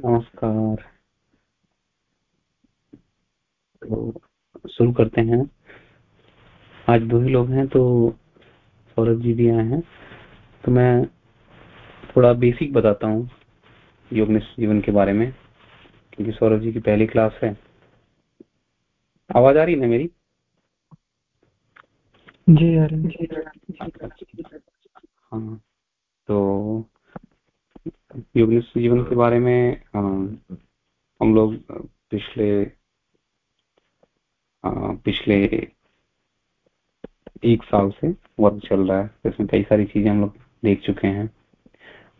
नमस्कार। तो शुरू करते हैं। आज दो ही लोग हैं तो सौरभ जी भी आए हैं। तो मैं थोड़ा बेसिक बताता हूँ योगनिष्ठ जीवन के बारे में क्योंकि सौरभ जी की पहली क्लास है। आवाज़ आ रही है मेरी? जी आ रही हाँ तो योगनिष्ठ जीवन के बारे में हम लोग पिछले पिछले एक साल से वर्क चल रहा है। इसमें कई सारी चीज़ें हम लोग देख चुके हैं।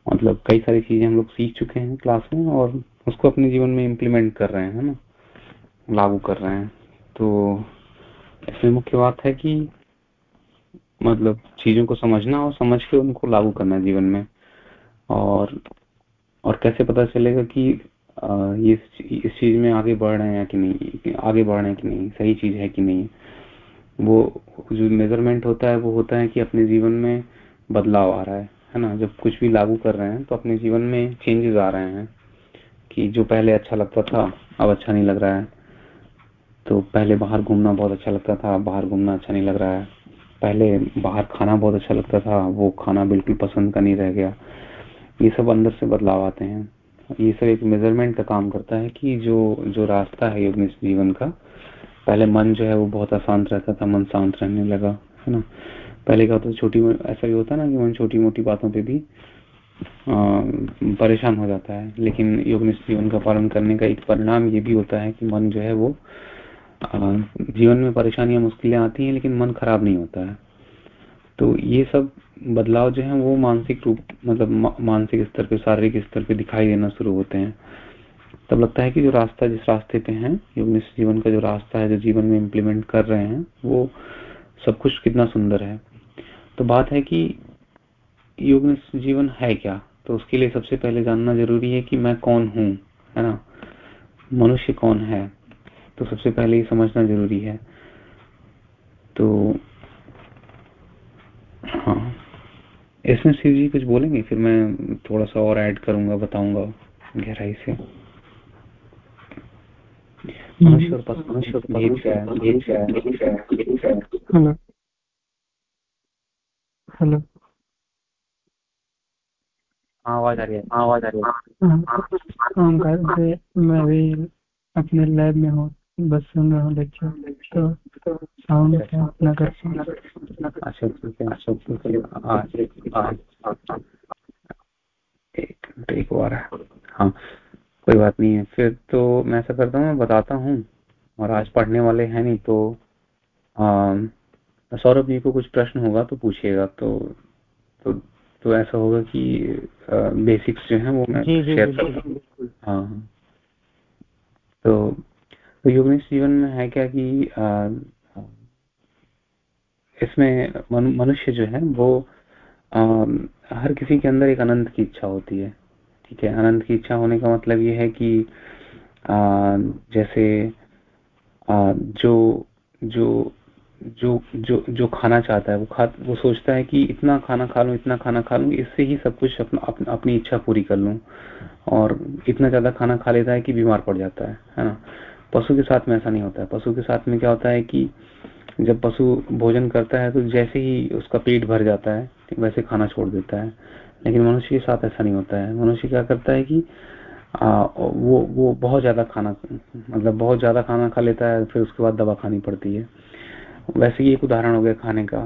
मतलब कई सारी चीज़ें हम लोग सीख चुके हैं क्लास में और उसको अपने जीवन में इम्प्लीमेंट कर रहे हैं ना? लागू कर रहे हैं। तो इसमें मुख्य बात है कि मतलब चीज़ों को समझना और समझ के उनको लागू करना जीवन में। और और कैसे पता चलेगा कि ये इस चीज़ में आगे बढ़ रहे हैं कि नहीं आगे बढ़ रहे हैं कि नहीं, सही चीज़ है कि नहीं? वो जो मेज़रमेंट होता है, वो होता है कि अपने जीवन में बदलाव आ रहा है है ना? जब कुछ भी लागू कर रहे हैं तो अपने जीवन में चेंजेस आ रहे हैं, कि जो पहले अच्छा लगता था, अब अच्छा नहीं लग रहा है। तो पहले बाहर घूमना बहुत अच्छा लगता था, बाहर घूमना अच्छा नहीं लग रहा है। पहले बाहर खाना बहुत अच्छा लगता था, वो खाना बिल्कुल पसंद का नहीं रह गया। ये सब अंदर से बदलाव आते हैं। ये सब एक मेज़रमेंट का काम करता है कि जो जो रास्ता है योग जीवन का, पहले मन जो है वो बहुत अशांत रहता था, मन शांत रहने लगा, है ना? पहले होता था, छोटी, ऐसा भी होता ना कि मन छोटी मोटी बातों पे भी परेशान हो जाता है। लेकिन योग जीवन का पालन करने का एक परिणाम ये भी होता है कि मन जो है वो जीवन में परेशानियाँ, मुश्किलें आती हैं, लेकिन मन खराब नहीं होता है। तो ये सब बदलाव जो है वो मानसिक रूप मतलब मानसिक स्तर पे, शारीरिक स्तर पे दिखाई देना शुरू होते हैं। तब लगता है कि जो रास्ता जिस रास्ते पे है योग जीवन का जो रास्ता है, जो जीवन में इम्प्लीमेंट कर रहे हैं, वो सब कुछ कितना सुंदर है। तो बात है कि योग जीवन है क्या? तो उसके लिए सबसे पहले जानना ज़रूरी है कि मैं कौन हूँ, है ना? मनुष्य कौन है? तो सबसे पहले ये समझना ज़रूरी है। तो हाँ। इसमें शिव जी कुछ बोलेंगे फिर मैं थोड़ा सा और ऐड करूँगा बताऊँगा गहराई से है है हेलो हेलो हाँ आवाज़ आ रही है हाँ आवाज़ आ रही है मैं भी अपने लैब में हूँ बस सुन रहा हूँ लेक्चर तो साउंड अपना कर अच्छा ठीक है अच्छा ठीक है। एक मिनट एक बार हाँ। कोई बात नहीं है। फिर तो मैं ऐसा करता हूँ मैं बताता हूँ और आज पढ़ने वाले हैं नहीं तो सौरभ जी को कुछ प्रश्न होगा तो पूछिएगा। तो तो तो ऐसा होगा कि बेसिक्स जो है वो मैं शेयर कर हाँ। तो तो योगनिष्ठ जीवन में है क्या कि इसमें मनुष्य जो है वो आ, हर किसी के अंदर एक अनंत की इच्छा होती है ठीक है? अनंत की इच्छा होने का मतलब ये है कि आ, जैसे आ, जो जो जो जो जो खाना चाहता है वो खा वो सोचता है कि इतना खाना खा लूँ इतना खाना खा लूँ इससे ही सब कुछ अपना, अपना अपनी इच्छा पूरी कर लूँ और इतना ज़्यादा खाना खा लेता है कि बीमार पड़ जाता है है ना? पशु के साथ में ऐसा नहीं होता है। पशु के साथ में क्या होता है कि जब पशु भोजन करता है तो जैसे ही उसका पेट भर जाता है वैसे खाना छोड़ देता है। लेकिन मनुष्य के साथ ऐसा नहीं होता है। मनुष्य क्या करता है कि आ, वो वो बहुत ज़्यादा खाना मतलब बहुत ज़्यादा खाना खा लेता है फिर उसके बाद दवा खानी पड़ती है। वैसे ही एक उदाहरण हो गया खाने का।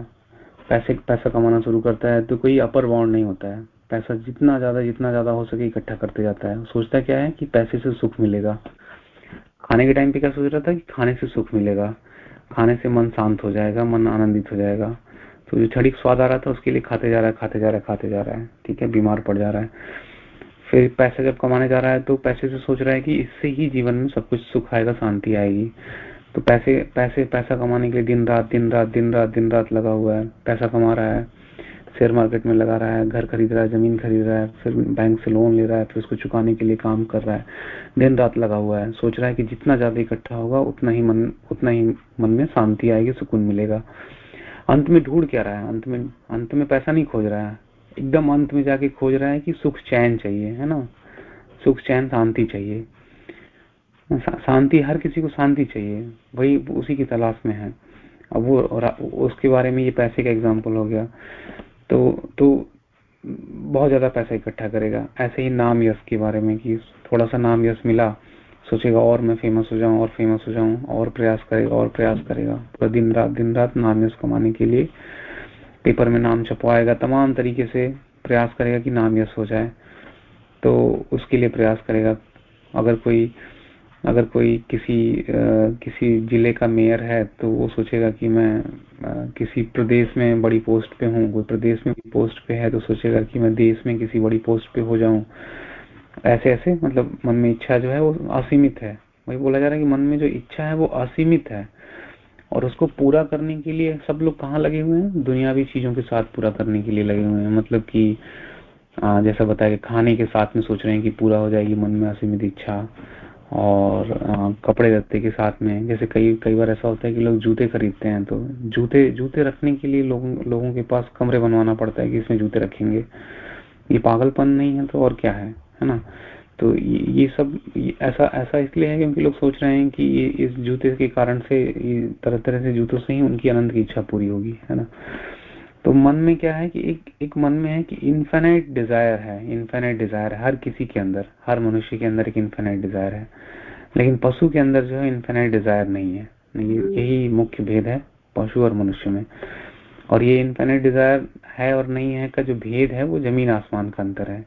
पैसे पैसा कमाना शुरू करता है तो कोई अपर बाउंड नहीं होता है। पैसा जितना ज़्यादा जितना ज़्यादा हो सके इकट्ठा करते जाता है। सोचता क्या है कि पैसे से सुख मिलेगा। खाने के टाइम पे क्या सोच रहा था कि खाने से सुख मिलेगा, खाने से मन शांत हो जाएगा, मन आनंदित हो जाएगा। तो जो छड़ी स्वाद आ रहा था उसके लिए खाते जा रहा है, खाते जा रहा है, खाते जा रहा है, ठीक है? बीमार पड़ जा रहा है। फिर पैसे जब कमाने जा रहा है तो पैसे से सोच रहा है कि इससे ही जीवन में सब कुछ सुख आएगा, शांति आएगी। तो पैसे पैसे, पैसा कमाने के लिए दिन रात दिन रात दिन रात दिन रात लगा हुआ है। पैसा कमा रहा है। शेयर मार्केट में लगा रहा है, घर खरीद रहा है, ज़मीन खरीद रहा है, फिर बैंक से लोन ले रहा है, फिर उसको चुकाने के लिए काम कर रहा है। दिन रात लगा हुआ है। सोच रहा है कि जितना ज़्यादा इकट्ठा होगा, उतना ही मन, उतना ही मन में शांति आएगी, सुकून मिलेगा। अंत में ढूंढ क्या रहा है? अंत में अंत में पैसा नहीं खोज रहा है। एकदम अंत में जाके खोज रहा है कि सुख चैन चाहिए, है ना? सुख चैन शांति चाहिए। शांति, हर किसी को शांति चाहिए। वही, उसी की तलाश में है। अब वो उसके बारे में ये पैसे का एग्ज़ाम्पल हो गया। तो तो बहुत ज़्यादा पैसा इकट्ठा करेगा। ऐसे ही नाम यश के बारे में कि थोड़ा सा नाम यश मिला, सोचेगा और मैं फ़ेमस हो जाऊँ, और फ़ेमस हो जाऊँ, और प्रयास करेगा, और प्रयास करेगा। पूरा दिन रात दिन रात नाम यश कमाने के लिए पेपर में नाम छपवाएगा, तमाम तरीके से प्रयास करेगा कि नाम यश हो जाए। तो उसके लिए प्रयास करेगा। अगर कोई अगर कोई किसी किसी ज़िले का मेयर है तो वो सोचेगा कि मैं किसी प्रदेश में बड़ी पोस्ट पे हूँ। कोई प्रदेश में पोस्ट पे है तो सोचेगा कि मैं देश में किसी बड़ी पोस्ट पे हो जाऊँ। ऐसे ऐसे मतलब मन में इच्छा जो है, वो असीमित है। वही बोला जा रहा है कि मन में जो इच्छा है, वो असीमित है। और उसको पूरा करने के लिए सब लोग कहाँ लगे हुए हैं? दुनियावी चीज़ों के साथ पूरा करने के लिए लगे हुए हैं। मतलब कि जैसा बताया खाने के साथ में सोच रहे हैं कि पूरा हो जाएगी मन में असीमित इच्छा। और कपड़े लत्ते के साथ में। जैसे कई कई बार ऐसा होता है कि लोग जूते खरीदते हैं तो जूते जूते रखने के लिए लोगों लोगों के पास कमरे बनवाना पड़ता है कि इसमें जूते रखेंगे। ये पागलपन नहीं है तो और क्या है है ना? तो ये सब, ये ऐसा ऐसा इसलिए है क्योंकि लोग सोच रहे हैं कि ये, इस जूते के कारण से तरह तरह से जूतों से ही उनकी आनंद की इच्छा पूरी होगी, है ना? तो मन में क्या है कि एक एक मन में है कि इन्फेनाइट डिज़ायर है इन्फेनाइट डिज़ायर हर किसी के अंदर, हर मनुष्य के अंदर एक इन्फेनाइट डिज़ायर है। लेकिन पशु के अंदर जो है इन्फेनाइट डिज़ायर नहीं है। यही मुख्य भेद है पशु और मनुष्य में। और ये इन्फेनाइट डिज़ायर है और नहीं है का जो भेद है वो ज़मीन आसमान का अंतर है।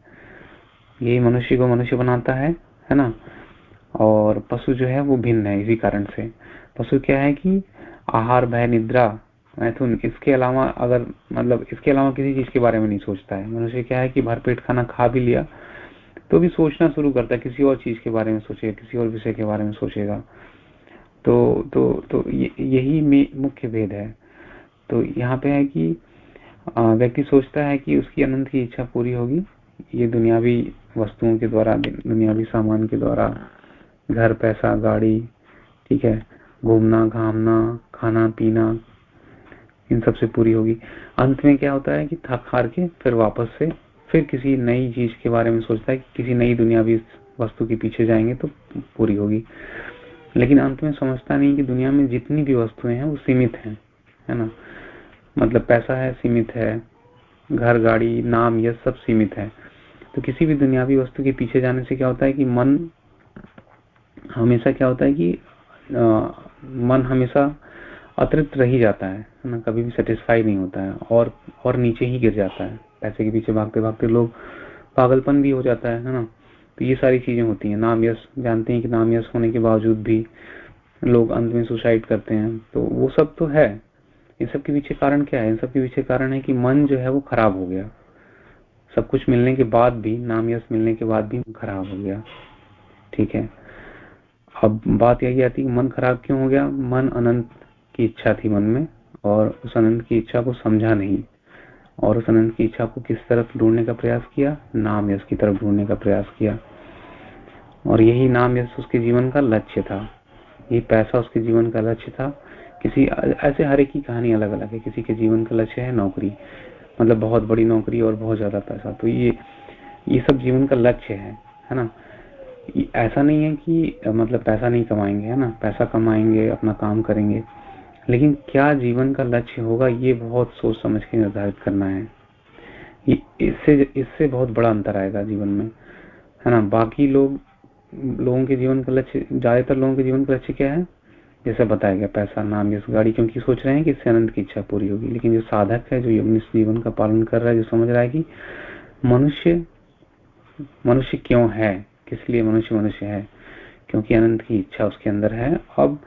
यही मनुष्य को मनुष्य बनाता है है ना? और पशु जो है वो भिन्न है इसी कारण से। पशु क्या है कि आहार, भय, निद्रा मैथुन इसके अलावा अगर मतलब इसके अलावा किसी चीज़ के बारे में नहीं सोचता है। मनुष्य क्या है कि भरपेट खाना खा भी लिया तो भी सोचना शुरू करता है, किसी और चीज़ के बारे में सोचेगा, किसी और विषय के बारे में सोचेगा। तो तो तो यही मुख्य भेद है। तो यहाँ पे है कि व्यक्ति सोचता है कि उसकी अनंत की इच्छा पूरी होगी। ये दुनियावी वस्तुओं के द्वारा, दुनियावी सामान के द्वारा, घर, पैसा, गाड़ी, ठीक है, घूमना, घामना, खाना, पीना इन सबसे पूरी होगी। अंत में क्या होता है कि थक हार के फिर वापस से फिर किसी नई चीज़ के बारे में सोचता है कि किसी नई दुनियावी वस्तु के पीछे जाएँगे तो पूरी होगी। लेकिन अंत में समझता नहीं कि दुनिया में जितनी भी वस्तुएँ हैं वो सीमित हैं है ना? मतलब पैसा है सीमित है घर गाड़ी नाम यह सब सीमित है। तो किसी भी दुनियावी वस्तु के पीछे जाने से क्या होता है कि मन हमेशा क्या होता है कि आ, मन हमेशा अतिरिक्त रह जाता है ना? कभी भी सेटिस्फाई नहीं होता है और और नीचे ही गिर जाता है। पैसे के पीछे भागते भागते लोग पागलपन भी हो जाता है है ना? तो ये सारी चीज़ें होती हैं। नाम यश, जानते हैं कि नाम यश होने के बावजूद भी लोग अंत में सुसाइड करते हैं। तो वो सब तो है। इन सब के पीछे कारण क्या है? इन सब के पीछे कारण है कि मन जो है वो खराब हो गया। सब कुछ मिलने के बाद भी, नाम यश मिलने के बाद भी खराब हो गया। ठीक है? अब बात यही आती है मन खराब क्यों हो गया? मन अनंत की इच्छा थी मन में, और उस अनंत की इच्छा को समझा नहीं। और उस अनंत की इच्छा को किस तरफ़ ढूँढने का प्रयास किया? नाम यश की तरफ़ ढूँढने का प्रयास किया। और यही नाम यश उसके जीवन का लक्ष्य था। ये पैसा उसके जीवन का लक्ष्य था। किसी ऐसे हर एक की कहानी अलग अलग है। किसी के जीवन का लक्ष्य है नौकरी। मतलब बहुत बड़ी नौकरी और बहुत ज़्यादा पैसा। तो ये ये सब जीवन का लक्ष्य है है ना? ऐसा नहीं है कि मतलब पैसा नहीं कमाएँगे, है ना? पैसा कमाएँगे, अपना काम करेंगे। लेकिन क्या जीवन का लक्ष्य होगा, ये बहुत सोच समझ के निर्धारित करना है। इससे इससे बहुत बड़ा अंतर आएगा जीवन में, है ना? बाकी लोग, लोगों के जीवन का लक्ष्य, ज़्यादातर लोगों के जीवन का लक्ष्य क्या है? जैसे बताया गया, पैसा, नाम इस गाड़ी, क्योंकि सोच रहे हैं कि इससे अनंत की इच्छा पूरी होगी। लेकिन जो साधक है, जो इस जीवन का पालन कर रहा है, जो समझ रहा है कि मनुष्य मनुष्य क्यों है? किस लिए मनुष्य मनुष्य है? क्योंकि अनंत की इच्छा उसके अंदर है। अब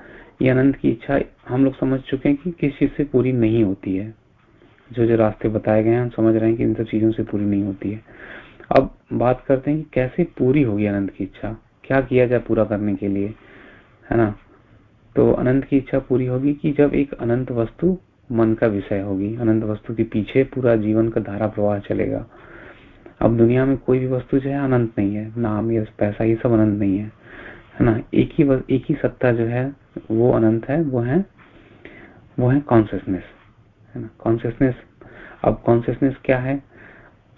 ये अनंत की इच्छा हम लोग समझ चुके हैं कि किस चीज़ से पूरी नहीं होती है। जो जो रास्ते बताए गए हैं, हम समझ रहे हैं कि इन सब चीज़ों से पूरी नहीं होती है। अब बात करते हैं कि कैसे पूरी होगी अनंत की इच्छा? क्या किया जाए पूरा करने के लिए? है ना? तो अनंत की इच्छा पूरी होगी कि जब एक अनंत वस्तु मन का विषय होगी। अनंत वस्तु के पीछे पूरा जीवन का धारा प्रवाह चलेगा। अब दुनिया में कोई भी वस्तु जो है अनंत नहीं है। नाम या पैसा, ये सब अनंत नहीं है। है ना? एक ही एक ही सत्ता जो है वो अनंत है वो है वो है कॉन्सियसनेस है ना? कॉन्सियसनेस अब कॉन्सियसनेस क्या है?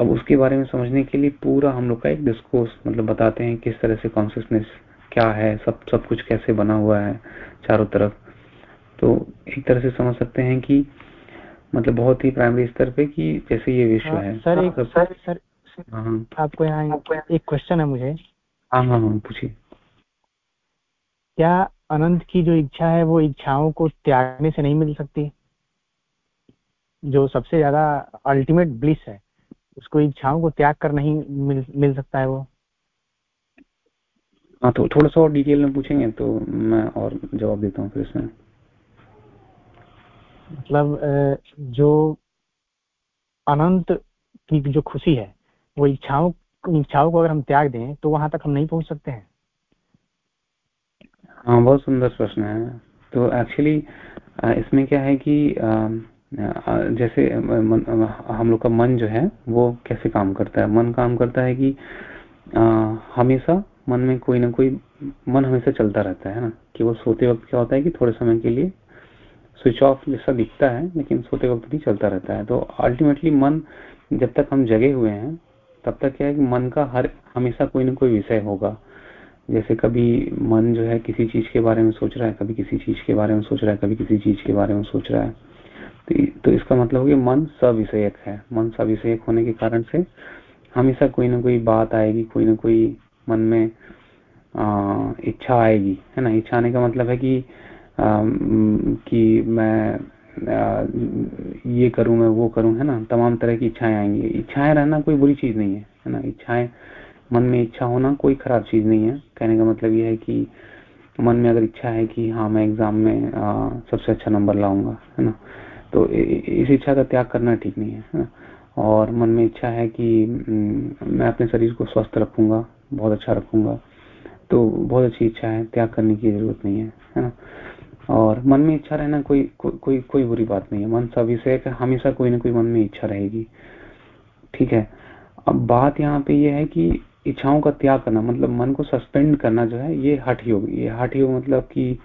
अब उसके बारे में समझने के लिए पूरा हम लोग का एक डिस्कोर्स मतलब बताते हैं किस तरह से कॉन्सियसनेस क्या है सब सब कुछ कैसे बना हुआ है चारों तरफ़। तो एक तरह से समझ सकते हैं कि मतलब बहुत ही प्राइमरी स्तर पे कि जैसे ये विश्व हाँ, है। सर एक सब- सर। सर हाँ हाँ। आपको यहाँ एक क्वेश्चन है मुझे। हाँ हाँ हाँ पूछिए। क्या अनंत की जो इच्छा है वो इच्छाओं को त्यागने से नहीं मिल सकती? जो सबसे ज़्यादा अल्टीमेट ब्लिस है उसको इच्छाओं को त्याग कर नहीं मिल मिल सकता है वो। हाँ तो थोड़ा सा और डिटेल में पूछेंगे तो मैं और जवाब देता हूँ फिर इसमें मतलब जो अनंत की जो खुशी है वो इच्छाओं इच्छाओं को अगर हम त्याग दें तो वहाँ तक हम नहीं पहुँच सकते हैं। हाँ बहुत सुंदर प्रश्न है। तो एक्चुअली इसमें क्या है कि जैसे हम लोग का मन जो है, वो कैसे काम करता है? मन काम करता है कि हमेशा मन में कोई ना कोई, मन हमेशा चलता रहता है ना? कि वो सोते वक्त क्या होता है कि थोड़े समय के लिए स्विच ऑफ़ जैसा दिखता है, लेकिन सोते वक्त भी चलता रहता है। तो अल्टीमेटली मन, जब तक हम जगे हुए हैं, तब तक क्या है कि मन का हर, हमेशा कोई ना कोई विषय होगा। जैसे कभी मन जो है किसी चीज़ के बारे में सोच रहा है कभी किसी चीज़ के बारे में सोच रहा है कभी किसी चीज़ के बारे में सोच रहा है। तो, तो इसका मतलब कि मन सविषयक है। मन सविषयक होने के कारण से हमेशा कोई ना कोई बात आएगी कोई ना कोई मन में आ, इच्छा आएगी है ना? इच्छा आने का मतलब है कि आ, कि मैं आ, ये करूँ मैं वो करूँ है ना? तमाम तरह की इच्छाएँ आएँगी। इच्छाएँ रहना कोई बुरी चीज़ नहीं है है ना? इच्छाएँ मन में इच्छा होना कोई खराब चीज़ नहीं है। कहने का मतलब ये है कि मन में अगर इच्छा है कि हाँ मैं एग्ज़ाम में आ, सबसे अच्छा नंबर लाऊँगा है ना? तो इस इच्छा का त्याग करना ठीक नहीं है ना? और मन में इच्छा है कि मैं अपने शरीर को स्वस्थ रखूँगा बहुत अच्छा रखूँगा तो बहुत अच्छी इच्छा है त्याग करने की ज़रूरत नहीं है है ना? और मन में इच्छा रहना कोई को, कोई कोई बुरी बात नहीं है। मन सविषय हमेशा कोई ना कोई मन में इच्छा रहेगी ठीक है? अब बात यहाँ पे ये है कि इच्छाओं का त्याग करना मतलब मन को सस्पेंड करना जो है ये हठ योग ये हठ योग मतलब कि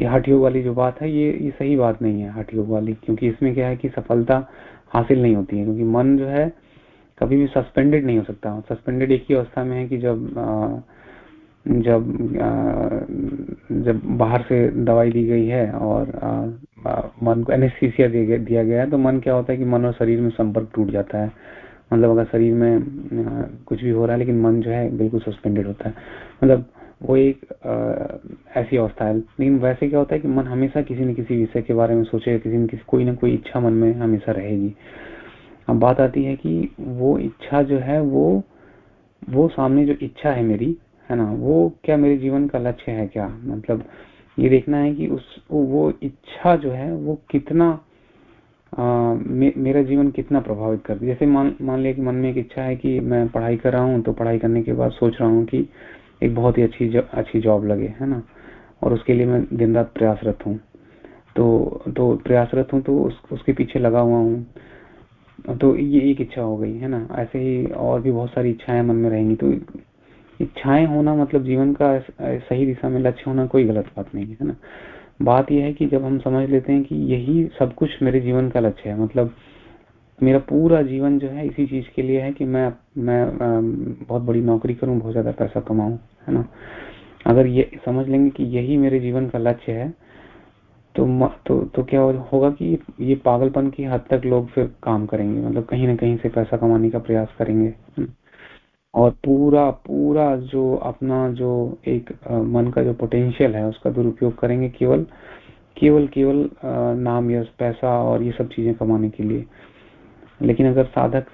ये हठ योग वाली जो बात है ये ये सही बात नहीं है हठ योग वाली क्योंकि इसमें क्या है कि सफलता हासिल नहीं होती है क्योंकि मन जो है कभी भी सस्पेंडेड नहीं हो सकता। सस्पेंडेड एक ही अवस्था में है कि जब आ, जब आ, जब बाहर से दवाई दी गई है और आ, आ, मन को एनेस्थीसिया दिया गया है तो मन क्या होता है कि मन और शरीर में संपर्क टूट जाता है। मतलब अगर शरीर में कुछ भी हो रहा है लेकिन मन जो है बिल्कुल सस्पेंडेड होता है। मतलब वो एक आ, ऐसी अवस्था है। लेकिन वैसे क्या होता है कि मन हमेशा किसी न किसी विषय के बारे में सोचे किसी न किसी कोई ना कोई इच्छा मन में हमेशा रहेगी। अब बात आती है कि वो इच्छा जो है वो वो सामने जो इच्छा है मेरी है ना वो क्या मेरे जीवन का लक्ष्य है क्या? मतलब ये देखना है कि उस वो इच्छा जो है वो कितना मे, मेरा जीवन कितना प्रभावित करती जैसे मान मान लिया कि मन में एक इच्छा है कि मैं पढ़ाई कर रहा हूँ तो पढ़ाई करने के बाद सोच रहा हूँ कि एक बहुत ही अच्छी अच्छी जॉब लगे है ना? और उसके लिए मैं दिन रात प्रयासरत हूँ। तो तो प्रयासरत हूँ तो उस, उसके पीछे लगा हुआ हूँ। तो ये एक इच्छा हो गई है ना? ऐसे ही और भी बहुत सारी इच्छाएँ मन में रहेंगी। तो इच्छाएँ होना मतलब जीवन का सही दिशा में लक्ष्य होना कोई गलत बात नहीं है ना? बात यह है कि जब हम समझ लेते हैं कि यही सब कुछ मेरे जीवन का लक्ष्य है मतलब मेरा पूरा जीवन जो है इसी चीज़ के लिए है कि मैं मैं बहुत बड़ी नौकरी करूँ, बहुत ज़्यादा पैसा कमाऊं, है ना? अगर ये समझ लेंगे कि यही मेरे जीवन का लक्ष्य है तो तो तो क्या होगा कि ये पागलपन की हद तक लोग फिर काम करेंगे मतलब कहीं ना कहीं से पैसा कमाने का प्रयास करेंगे और पूरा पूरा जो अपना जो एक मन का जो पोटेंशियल है, उसका दुरुपयोग करेंगे केवल केवल केवल नाम यश पैसा और ये सब चीज़ें कमाने के लिए। लेकिन अगर साधक,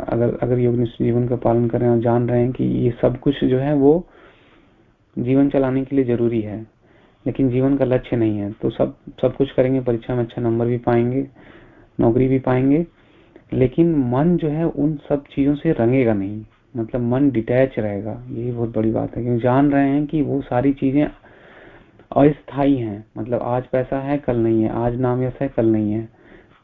अगर अगर योग जीवन का पालन कर रहे हैं और जान रहे हैं कि ये सब कुछ जो है वो जीवन चलाने के लिए ज़रूरी है, लेकिन जीवन का लक्ष्य नहीं है तो सब सब कुछ करेंगे, परीक्षा में अच्छा नंबर भी पाएँगे, नौकरी भी पाएँगे, लेकिन मन जो है उन सब चीज़ों से रंगेगा नहीं। मतलब मन डिटैच रहेगा, यही बहुत बड़ी बात है। क्योंकि जान रहे हैं कि वो सारी चीज़ें अस्थाई हैं। मतलब आज पैसा है, कल नहीं है। आज नाम यश है, कल नहीं है।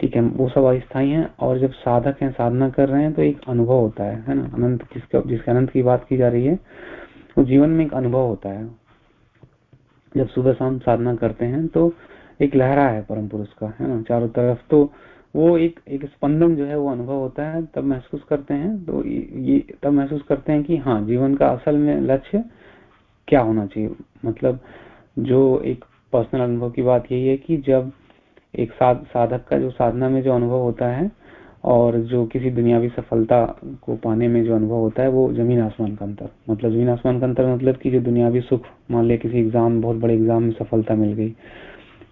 ठीक है, वो सब अस्थाई हैं और जब साधक हैं, साधना कर रहे हैं तो एक अनुभव होता है है ना? अनंत जिसका, जिसके अनंत की बात की जा रही है, वो जीवन में एक अनुभव होता है। जब सुबह शाम साधना करते हैं तो एक लहरा है परम पुरुष का, है ना? चारों तरफ़ तो वो एक एक स्पंदन जो है वो अनुभव होता है तब महसूस करते हैं। तो ये तब महसूस करते हैं कि हाँ जीवन का असल में लक्ष्य क्या होना चाहिए? मतलब जो एक पर्सनल अनुभव की बात यही है कि जब एक साध, साधक का जो साधना में जो अनुभव होता है और जो किसी दुनियावी सफलता को पाने में जो अनुभव होता है वो ज़मीन आसमान का अंतर। मतलब ज़मीन आसमान का अंतर मतलब कि जो दुनियावी सुख मान लिया किसी एग्ज़ाम बहुत बड़े एग्ज़ाम में सफलता मिल गई।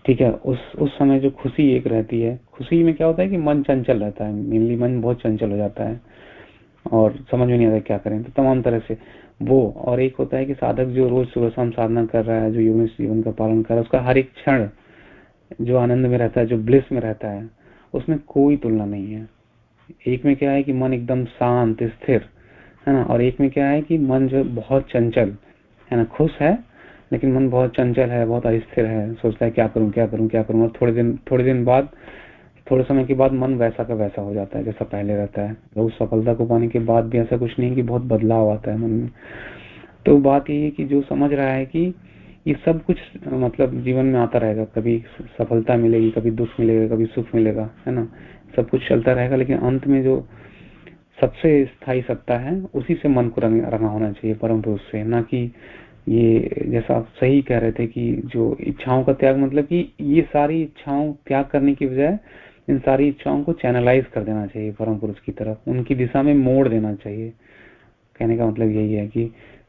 ठीक है, उस उस समय जो खुशी एक रहती है, खुशी में क्या होता है कि मन चंचल रहता है मेनली मन बहुत चंचल हो जाता है, और समझ में नहीं आता क्या करें तो तमाम तरह से वो, और एक होता है कि साधक जो रोज सुबह शाम साधना कर रहा है, जो योग जीवन का पालन कर रहा है, उसका हर एक क्षण जो आनंद में रहता है, जो ब्लिस में रहता है, उसमें कोई तुलना नहीं है। एक में क्या है कि मन एकदम शांत, स्थिर, है ना, और एक में क्या है कि मन जो बहुत चंचल, है ना, खुश है लेकिन मन बहुत चंचल है बहुत अस्थिर है। सोचता है क्या करूँ क्या करूँ क्या करूँ। और थोड़े दिन थोड़े दिन बाद थोड़े समय के बाद मन वैसा का वैसा हो जाता है जैसा पहले रहता है। तो उस सफलता को पाने के बाद भी ऐसा कुछ नहीं कि बहुत बदलाव आता है मन में। तो बात यही है कि जो समझ रहा है कि ये सब कुछ मतलब जीवन में आता रहेगा। कभी सफलता मिलेगी कभी दुख मिलेगा कभी सुख मिलेगा है ना? सब कुछ चलता रहेगा लेकिन अंत में जो सबसे स्थायी सत्ता है उसी से मन को रंग, रंगा होना चाहिए परम पुरुष से। ना कि ये जैसा आप सही कह रहे थे कि जो इच्छाओं का त्याग मतलब कि ये सारी इच्छाओं त्याग करने की बजाय इन सारी इच्छाओं को चैनलाइज कर देना चाहिए परम पुरुष की तरफ़। उनकी दिशा में मोड़ देना चाहिए। कहने का मतलब यही है कि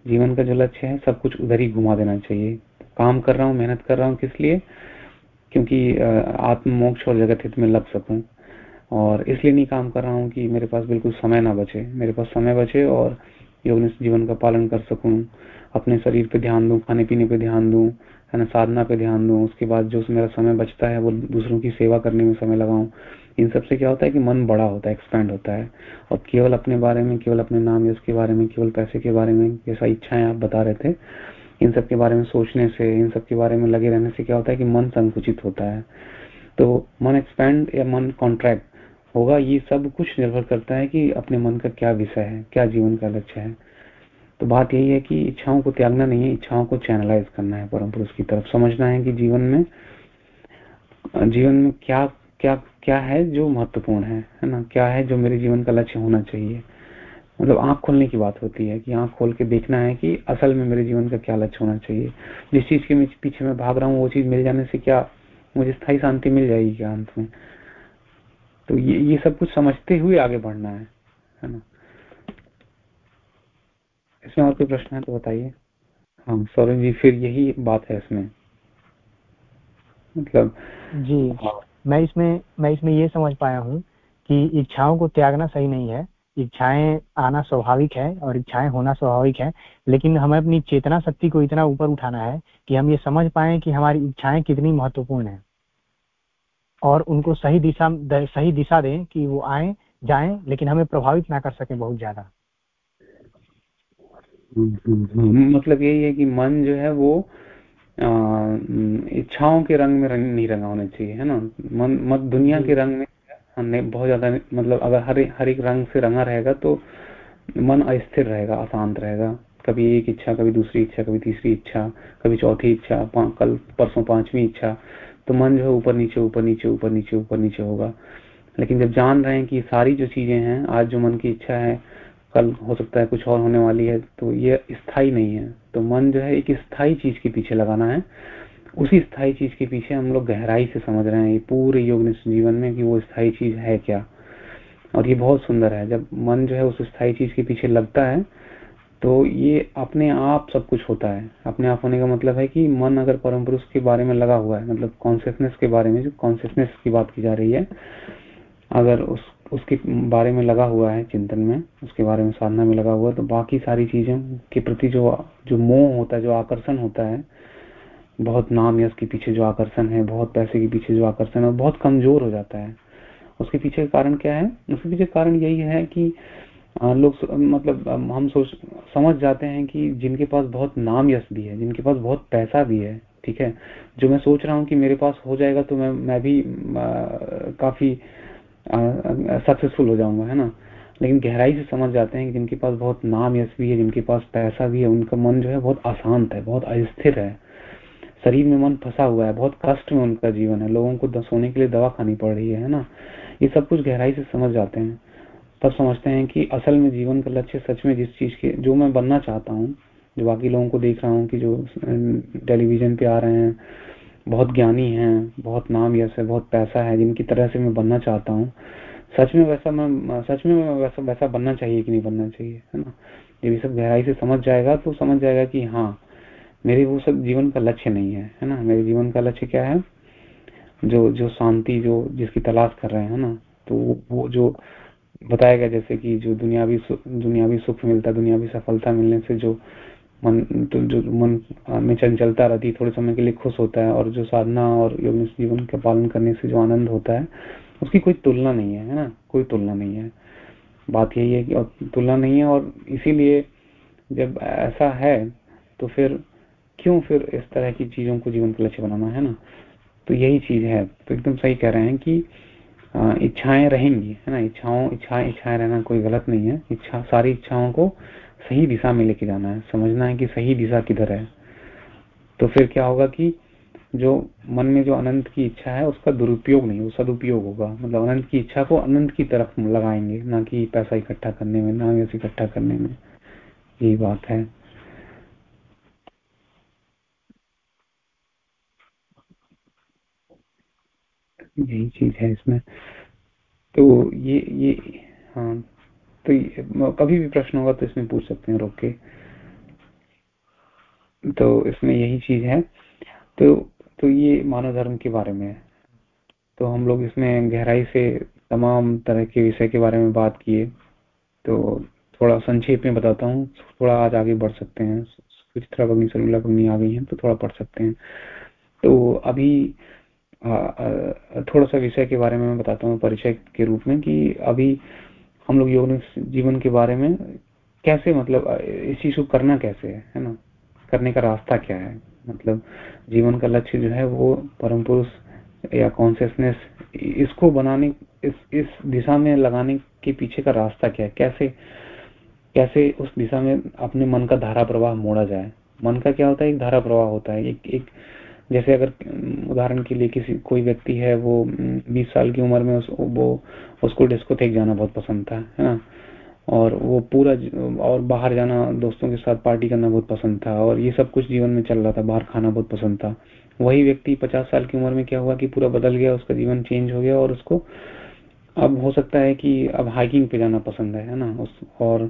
जीवन का जो लक्ष्य है, सब कुछ उधर ही घुमा देना चाहिए। काम कर रहा हूँ, मेहनत कर रहा हूँ किस लिए? क्योंकि आत्म मोक्ष और जगत हित में लग सकूँ। और इसलिए नहीं काम कर रहा हूँ कि मेरे पास बिल्कुल समय ना बचे। मेरे पास समय बचे और योग जीवन का पालन कर सकूँ। अपने शरीर पे ध्यान दूँ, खाने पीने पे ध्यान दूँ, है ना, साधना पे ध्यान दूँ, उसके बाद जो मेरा समय बचता है, वो दूसरों की सेवा करने में समय लगाऊँ। इन सबसे क्या होता है कि मन बड़ा होता है एक्सपेंड होता है। और केवल अपने बारे में, केवल अपने नाम यश के बारे में, केवल पैसे के बारे में, जैसा इच्छाएँ आप बता रहे थे, इन सब के बारे में सोचने से, इन सब के बारे में लगे रहने से क्या होता है कि मन संकुचित होता है। तो मन एक्सपेंड या मन कॉन्ट्रैक्ट होगा, ये सब कुछ निर्भर करता है कि अपने मन का क्या विषय है, क्या जीवन का लक्ष्य है। तो बात यही है कि इच्छाओं को त्यागना नहीं है, इच्छाओं को चैनलाइज करना है परम पुरुष की तरफ़। समझना है कि जीवन में जीवन में क्या क्या क्या है जो महत्वपूर्ण है है ना? क्या है जो मेरे जीवन का लक्ष्य होना चाहिए? मतलब आँख खोलने की बात होती है कि आँख खोल के देखना है कि असल में मेरे जीवन का क्या लक्ष्य होना चाहिए। जिस चीज़ के पीछे मैं भाग रहा हूँ, वो चीज़ मिल जाने से क्या मुझे स्थायी शांति मिल जाएगी क्या अंत में? तो ये ये सब कुछ समझते हुए आगे बढ़ना है है ना? इसमें और कोई प्रश्न है तो बताइए। हाँ सौरभ जी फिर यही बात है इसमें। मतलब जी हाँ। मैं इसमें मैं इसमें ये समझ पाया हूँ कि इच्छाओं को त्यागना सही नहीं है। इच्छाएँ आना स्वाभाविक है और इच्छाएँ होना स्वाभाविक है लेकिन हमें अपनी चेतना शक्ति को इतना ऊपर उठाना है कि हम ये समझ पाए कि हमारी इच्छाएँ कितनी महत्वपूर्ण है। और उनको सही दिशा सही दिशा दें कि वो आए जाएँ लेकिन हमें प्रभावित ना कर सके बहुत ज़्यादा। मतलब यही है कि मन जो है वो इच्छाओं के रंग में रंग नहीं रंगा होना चाहिए है ना? मन मत दुनिया के रंग में हमने बहुत ज़्यादा मतलब अगर हर हर एक रंग से रंगा रहेगा तो मन अस्थिर रहेगा अशांत रहेगा। कभी एक इच्छा कभी दूसरी इच्छा कभी तीसरी इच्छा कभी चौथी इच्छा कल परसों पांचवी इच्छा तो मन जो है ऊपर नीचे ऊपर नीचे ऊपर नीचे ऊपर नीचे होगा। लेकिन जब जान रहे हैं कि सारी जो चीज़ें हैं आज जो मन की इच्छा है कल हो सकता है कुछ और होने वाली है तो ये स्थायी नहीं है। तो मन जो है एक स्थायी चीज़ के पीछे लगाना है। उसी स्थायी चीज़ के पीछे हम लोग गहराई से समझ रहे हैं पूरे योग जीवन में कि वो स्थायी चीज़ है क्या। और ये बहुत सुंदर है, जब मन जो है उस स्थायी चीज़ के पीछे लगता है तो ये अपने आप सब कुछ होता है। अपने आप होने का मतलब है कि मन अगर परम पुरुष के बारे में लगा हुआ है मतलब कॉन्सियसनेस के बारे में जो कॉन्सियसनेस की बात की जा रही है, अगर उस उसके बारे में लगा हुआ है चिंतन में उसके बारे में साधना में लगा हुआ है तो बाकी सारी चीज़ों के प्रति जो जो मोह होता है जो आकर्षण होता है बहुत नाम या उसके पीछे जो आकर्षण है बहुत पैसे के पीछे जो आकर्षण है बहुत कमज़ोर हो जाता है। उसके पीछे का कारण क्या है? उसके पीछे कारण यही है कि लोग मतलब हम सोच समझ जाते हैं कि जिनके पास बहुत नाम यश भी है जिनके पास बहुत पैसा भी है ठीक है? जो मैं सोच रहा हूँ कि मेरे पास हो जाएगा तो मैं मैं भी आ, काफ़ी सक्सेसफुल हो जाऊँगा, है ना? लेकिन गहराई से समझ जाते हैं कि जिनके पास बहुत नाम यश भी है, जिनके पास पैसा भी है, उनका मन जो है बहुत अशांत है, बहुत अस्थिर है। शरीर में मन फंसा हुआ है, बहुत कष्ट में उनका जीवन है। लोगों को सोने के लिए दवा खानी पड़ रही है ना? ये सब कुछ गहराई से समझ जाते हैं। तब समझते हैं कि असल में जीवन का लक्ष्य सच में जिस चीज़ के, जो मैं बनना चाहता हूँ, जो बाकी लोगों को देख रहा हूँ कि जो टेलीविज़न पे आ रहे हैं बहुत ज्ञानी हैं, बहुत नाम यश है, बहुत पैसा है, जिनकी तरह से मैं बनना चाहता हूँ। सच में वैसा मैं, सच में मैं वैसा वैसा बनना चाहिए कि नहीं बनना चाहिए, है ना? जब ये सब गहराई से समझ जाएगा तो समझ जाएगा कि हाँ मेरे वो सब जीवन का लक्ष्य नहीं है है ना? मेरे जीवन का लक्ष्य क्या है? जो जो शांति, जो जिसकी तलाश कर रहे हैं ना? तो वो जो बताया गया जैसे कि जो दुनियावी दुनियावी सुख मिलता है दुनियावी सफलता मिलने से जो मन तो जो मन में चंचलता रहती है, थोड़े समय के लिए खुश होता है और जो साधना और योग जीवन का पालन करने से जो आनंद होता है, उसकी कोई तुलना नहीं है है ना? कोई तुलना नहीं है। बात यही है कि तुलना नहीं है और इसीलिए जब ऐसा है तो फिर क्यों फिर इस तरह की चीज़ों को जीवन का लक्ष्य बनाना, है ना? तो यही चीज़ है। तो एकदम सही कह रहे हैं कि इच्छाएँ रहेंगी, है ना? इच्छाओं, इच्छाएँ इच्छाएँ रहना कोई गलत नहीं है। इच्छा, सारी इच्छाओं को सही दिशा में लेके जाना है, समझना है कि सही दिशा किधर है। तो फिर क्या होगा कि जो मन में जो अनंत की इच्छा है, उसका दुरुपयोग नहीं, वो सदुपयोग होगा। मतलब अनंत की इच्छा को अनंत की तरफ़ लगाएँगे, ना कि पैसा इकट्ठा करने में, ना यश इकट्ठा करने में। यही बात है। यही चीज़ है इसमें। तो ये ये हाँ। तो कभी भी प्रश्न होगा तो इसमें पूछ सकते हैं रोक के। तो इसमें यही चीज़ है। तो तो ये मानव धर्म के बारे में है। तो हम लोग इसमें गहराई से तमाम तरह के विषय के बारे में बात किए। तो थोड़ा संक्षेप में बताता हूँ। थोड़ा आज आगे बढ़ सकते हैं। कुछ तरह पग्नि सरुला पग्नि आ गई है तो थोड़ा पढ़ सकते हैं। तो अभी थोड़ा सा विषय के बारे में मैं बताता हूँ परिचय के रूप में कि अभी हम लोग योग जीवन के बारे में कैसे मतलब इस चीज़ को करना कैसे है है ना? करने का रास्ता क्या है? मतलब जीवन का लक्ष्य जो है वो परम पुरुष या कॉन्सियसनेस इसको बनाने, इस इस दिशा में लगाने के पीछे का रास्ता क्या है? कैसे कैसे उस दिशा में अपने मन का धारा प्रवाह मोड़ा जाए? मन का क्या होता है? एक धारा प्रवाह होता है, एक एक जैसे अगर उदाहरण के लिए किसी कोई व्यक्ति है वो 20 साल की उम्र में उस, वो उसको डिस्कोथेक जाना बहुत पसंद था है ना? और वो पूरा और बाहर जाना दोस्तों के साथ पार्टी करना बहुत पसंद था और ये सब कुछ जीवन में चल रहा था बाहर खाना बहुत पसंद था। वही व्यक्ति 50 साल की उम्र में क्या हुआ कि पूरा बदल गया उसका जीवन चेंज हो गया और उसको अब हो सकता है कि अब हाइकिंग पे जाना पसंद है ना? उस और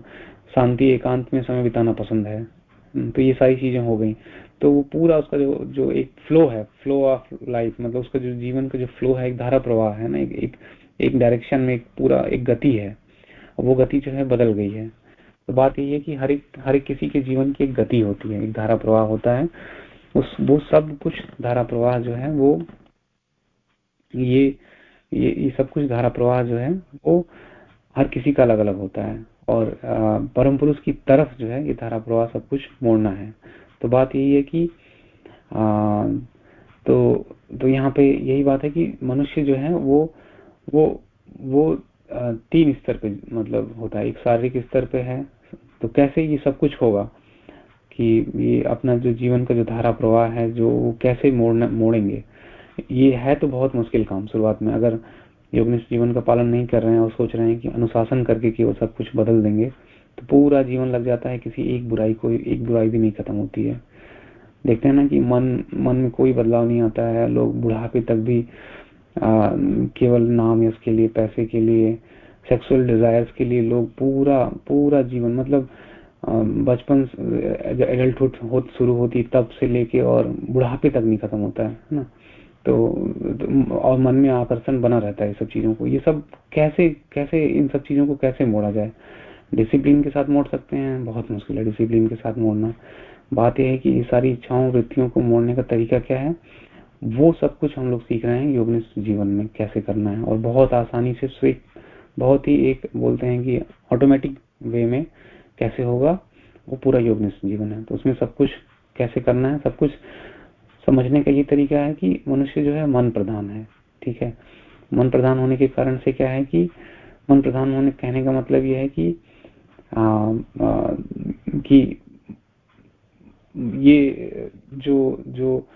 शांति एकांत में समय बिताना पसंद है। तो ये सारी चीज़ें हो गई। तो वो पूरा उसका जो जो एक फ्लो है फ्लो ऑफ़ लाइफ मतलब उसका जो जीवन का जो फ्लो है एक धारा प्रवाह है ना एक एक, एक डायरेक्शन में एक पूरा एक गति है वो गति जो है बदल गई है। तो बात यही है कि हर एक हर एक किसी के जीवन की एक गति होती है एक धारा प्रवाह होता है। उस वो सब कुछ धारा प्रवाह जो है वो ये ये, ये सब कुछ धारा प्रवाह जो है वो हर किसी का अलग अलग होता है। और परम पुरुष की तरफ़ जो है ये धारा प्रवाह सब कुछ मोड़ना है। तो बात यही है कि आ, तो तो यहाँ पे यही बात है कि मनुष्य जो है वो वो वो तीन स्तर पे मतलब होता है। एक शारीरिक स्तर पे है। तो कैसे ये सब कुछ होगा कि ये अपना जो जीवन का जो धारा प्रवाह है जो कैसे मोड़ना मोड़ेंगे? ये है तो बहुत मुश्किल काम शुरुआत में। अगर योगनिष्ठ जीवन का पालन नहीं कर रहे हैं और सोच रहे हैं कि अनुशासन करके कि वो सब कुछ बदल देंगे तो पूरा जीवन लग जाता है किसी एक बुराई को एक बुराई भी नहीं खत्म होती है। देखते हैं ना कि मन मन में कोई बदलाव नहीं आता है। लोग बुढ़ापे तक भी केवल नाम यश के लिए पैसे के लिए सेक्सुअल डिजायर्स के लिए लोग पूरा पूरा जीवन मतलब बचपन एडल्टहुड हो शुरू होती तब से लेके और बुढ़ापे तक नहीं खत्म होता है ना? तो, तो और मन में आकर्षण बना रहता है ये सब चीज़ों को। ये सब कैसे कैसे इन सब चीज़ों को कैसे मोड़ा जाए? डिसिप्लिन के साथ मोड़ सकते हैं, बहुत मुश्किल है डिसिप्लिन के साथ मोड़ना। बात यह है कि ये सारी इच्छाओं, वृत्तियों को मोड़ने का तरीका क्या है? वो सब कुछ हम लोग सीख रहे हैं योगनिष्ठ जीवन में कैसे करना है। और बहुत आसानी से स्विच बहुत ही एक बोलते हैं कि ऑटोमेटिक वे में कैसे होगा, वो पूरा योगनिष्ठ जीवन है। तो उसमें सब कुछ कैसे करना है, सब कुछ समझने का ये तरीका है कि मनुष्य जो है मन प्रधान है, ठीक है? मन प्रधान होने के कारण से क्या है कि, मन प्रधान होने, कहने का मतलब ये है कि कि ये जो जो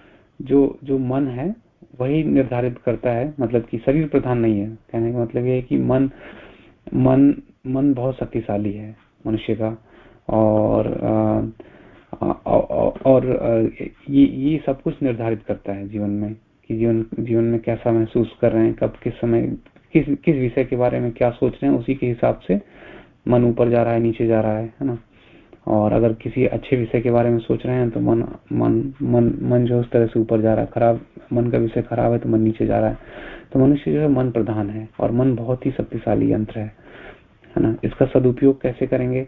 जो जो मन है वही निर्धारित करता है मतलब कि शरीर प्रधान नहीं है। कहने का मतलब ये है कि मन मन मन बहुत शक्तिशाली है मनुष्य का। और आ, और ये ये सब कुछ निर्धारित करता है जीवन में कि जीवन जीवन में कैसा महसूस कर रहे हैं कब किस समय किस किस विषय के बारे में क्या सोच रहे हैं उसी के हिसाब से मन ऊपर जा रहा है, नीचे जा रहा है है ना? और अगर किसी अच्छे विषय के बारे में सोच रहे हैं तो मन मन मन मन जो उस तरह से ऊपर जा रहा है। खराब, मन का विषय खराब है तो मन नीचे जा रहा है। तो मनुष्य जो है मन प्रधान है, और मन बहुत ही शक्तिशाली यंत्र है है ना? इसका सदुपयोग कैसे करेंगे?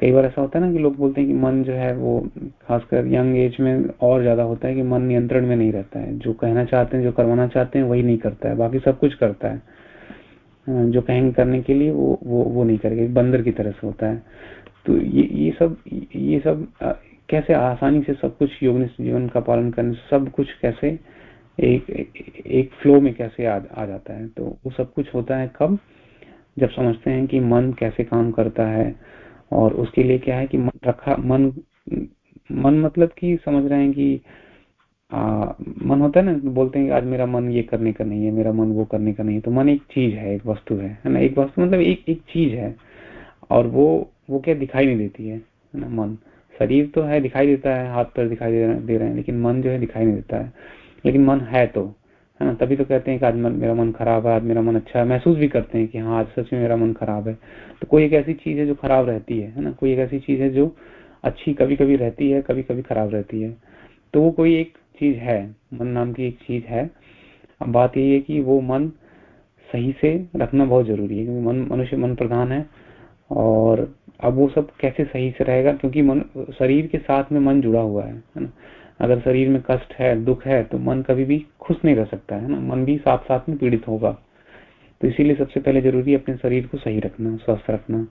कई बार ऐसा होता है ना कि लोग बोलते हैं कि मन जो है वो, खासकर यंग एज में और ज़्यादा होता है कि मन नियंत्रण में नहीं रहता है। जो कहना चाहते हैं, जो करवाना चाहते हैं, वही नहीं करता है, बाकी सब कुछ करता है। जो कहेंगे करने के लिए वो वो वो नहीं करेगा। बंदर की तरह से होता है। तो ये ये सब ये सब कैसे आसानी से सब कुछ योग जीवन का पालन करने सब कुछ कैसे एक एक फ्लो में कैसे आ, आ जाता है? तो वो सब कुछ होता है कब? जब समझते हैं कि मन कैसे काम करता है और उसके लिए क्या है कि मन रखा मन मन मतलब कि समझ रहे हैं कि मन होता है ना बोलते हैं आज मेरा मन ये करने का नहीं है मेरा मन वो करने का नहीं है तो मन एक चीज़ है एक वस्तु है है ना? एक वस्तु मतलब एक एक चीज़ है और वो वो क्या दिखाई नहीं देती है ना? मन। शरीर तो है दिखाई देता है हाथ पर दिखाई दे रहे हैं लेकिन मन जो है दिखाई नहीं देता है। लेकिन मन है तो है ना? तभी तो कहते हैं कि आज मन, मेरा मन खराब है आज मेरा मन अच्छा है। महसूस भी करते हैं कि हाँ आज सच में मेरा मन खराब है। तो कोई एक ऐसी चीज़ है जो खराब रहती है है ना? कोई एक ऐसी चीज़ है जो अच्छी कभी कभी रहती है कभी कभी खराब रहती है। तो वो कोई एक चीज़ है, मन नाम की एक चीज़ है। अब बात यही है कि वो मन सही से रखना बहुत ज़रूरी है, क्योंकि मन, मनुष्य मन प्रधान है और अब वो सब कैसे सही से रहेगा, क्योंकि मन, शरीर के साथ में मन जुड़ा हुआ है है ना। अगर शरीर में कष्ट है, दुख है तो मन कभी भी खुश नहीं रह सकता, है ना। मन भी साथ साथ में पीड़ित होगा। तो इसीलिए सबसे पहले ज़रूरी है अपने शरीर को सही रखना, स्वस्थ रखना।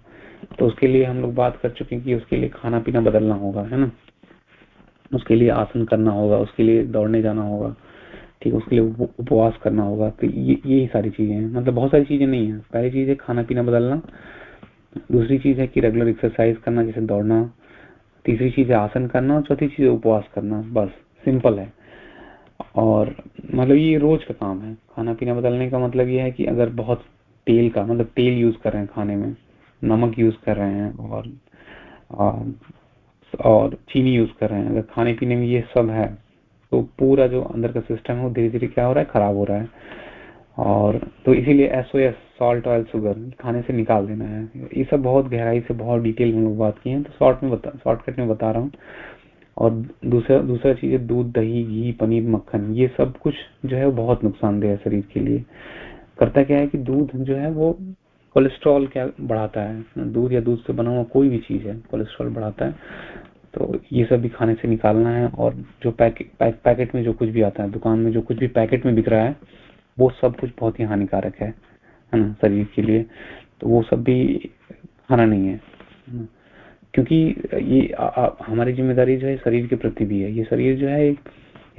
तो उसके लिए हम लोग बात कर चुके हैं कि उसके लिए खाना पीना बदलना होगा, है ना। उसके लिए आसन करना होगा, उसके लिए दौड़ने जाना होगा, ठीक है, उसके लिए उपवास करना होगा तो ये यही सारी चीज़ें हैं। मतलब बहुत सारी चीज़ें नहीं है। पहली चीज़ है खाना पीना बदलना, दूसरी चीज़ है कि रेगुलर एक्सरसाइज करना, जैसे दौड़ना, तीसरी चीज़ है आसन करना चौथी चीज़ है उपवास करना, बस सिंपल है। और मतलब ये रोज का काम है। खाना पीना बदलने का मतलब ये है कि अगर बहुत तेल का मतलब तेल यूज़ कर रहे हैं खाने में, नमक यूज़ कर रहे हैं, और और चीनी यूज़ कर रहे हैं। अगर खाने पीने में ये सब है तो पूरा जो अंदर का सिस्टम है, वो धीरे धीरे क्या हो रहा है? खराब हो रहा है। और तो इसीलिए एसओएस सॉल्ट ऑयल शुगर खाने से निकाल देना है। ये सब बहुत गहराई से बहुत डिटेल में लोग बात की है। तो शॉर्ट में बता शॉर्टकट में बता रहा हूँ। और दूसरा दूसरा चीज़ है दूध, दही, घी, पनीर, मक्खन। ये सब कुछ जो है बहुत नुकसानदेह है शरीर के लिए। करता क्या है कि दूध जो है वो कोलेस्ट्रॉल क्या बढ़ाता है। दूध या दूध से बना हुआ कोई भी चीज़ है कोलेस्ट्रॉल बढ़ाता है। तो ये सब भी खाने से निकालना है और जो पैकेट पैकेट में जो कुछ भी आता है दुकान में जो कुछ भी पैकेट में बिक रहा है वो सब कुछ बहुत ही हानिकारक है है ना शरीर के लिए। तो वो सब भी खाना नहीं है क्योंकि ये आ, आ, हमारी ज़िम्मेदारी जो है शरीर के प्रति भी है। ये शरीर जो है एक,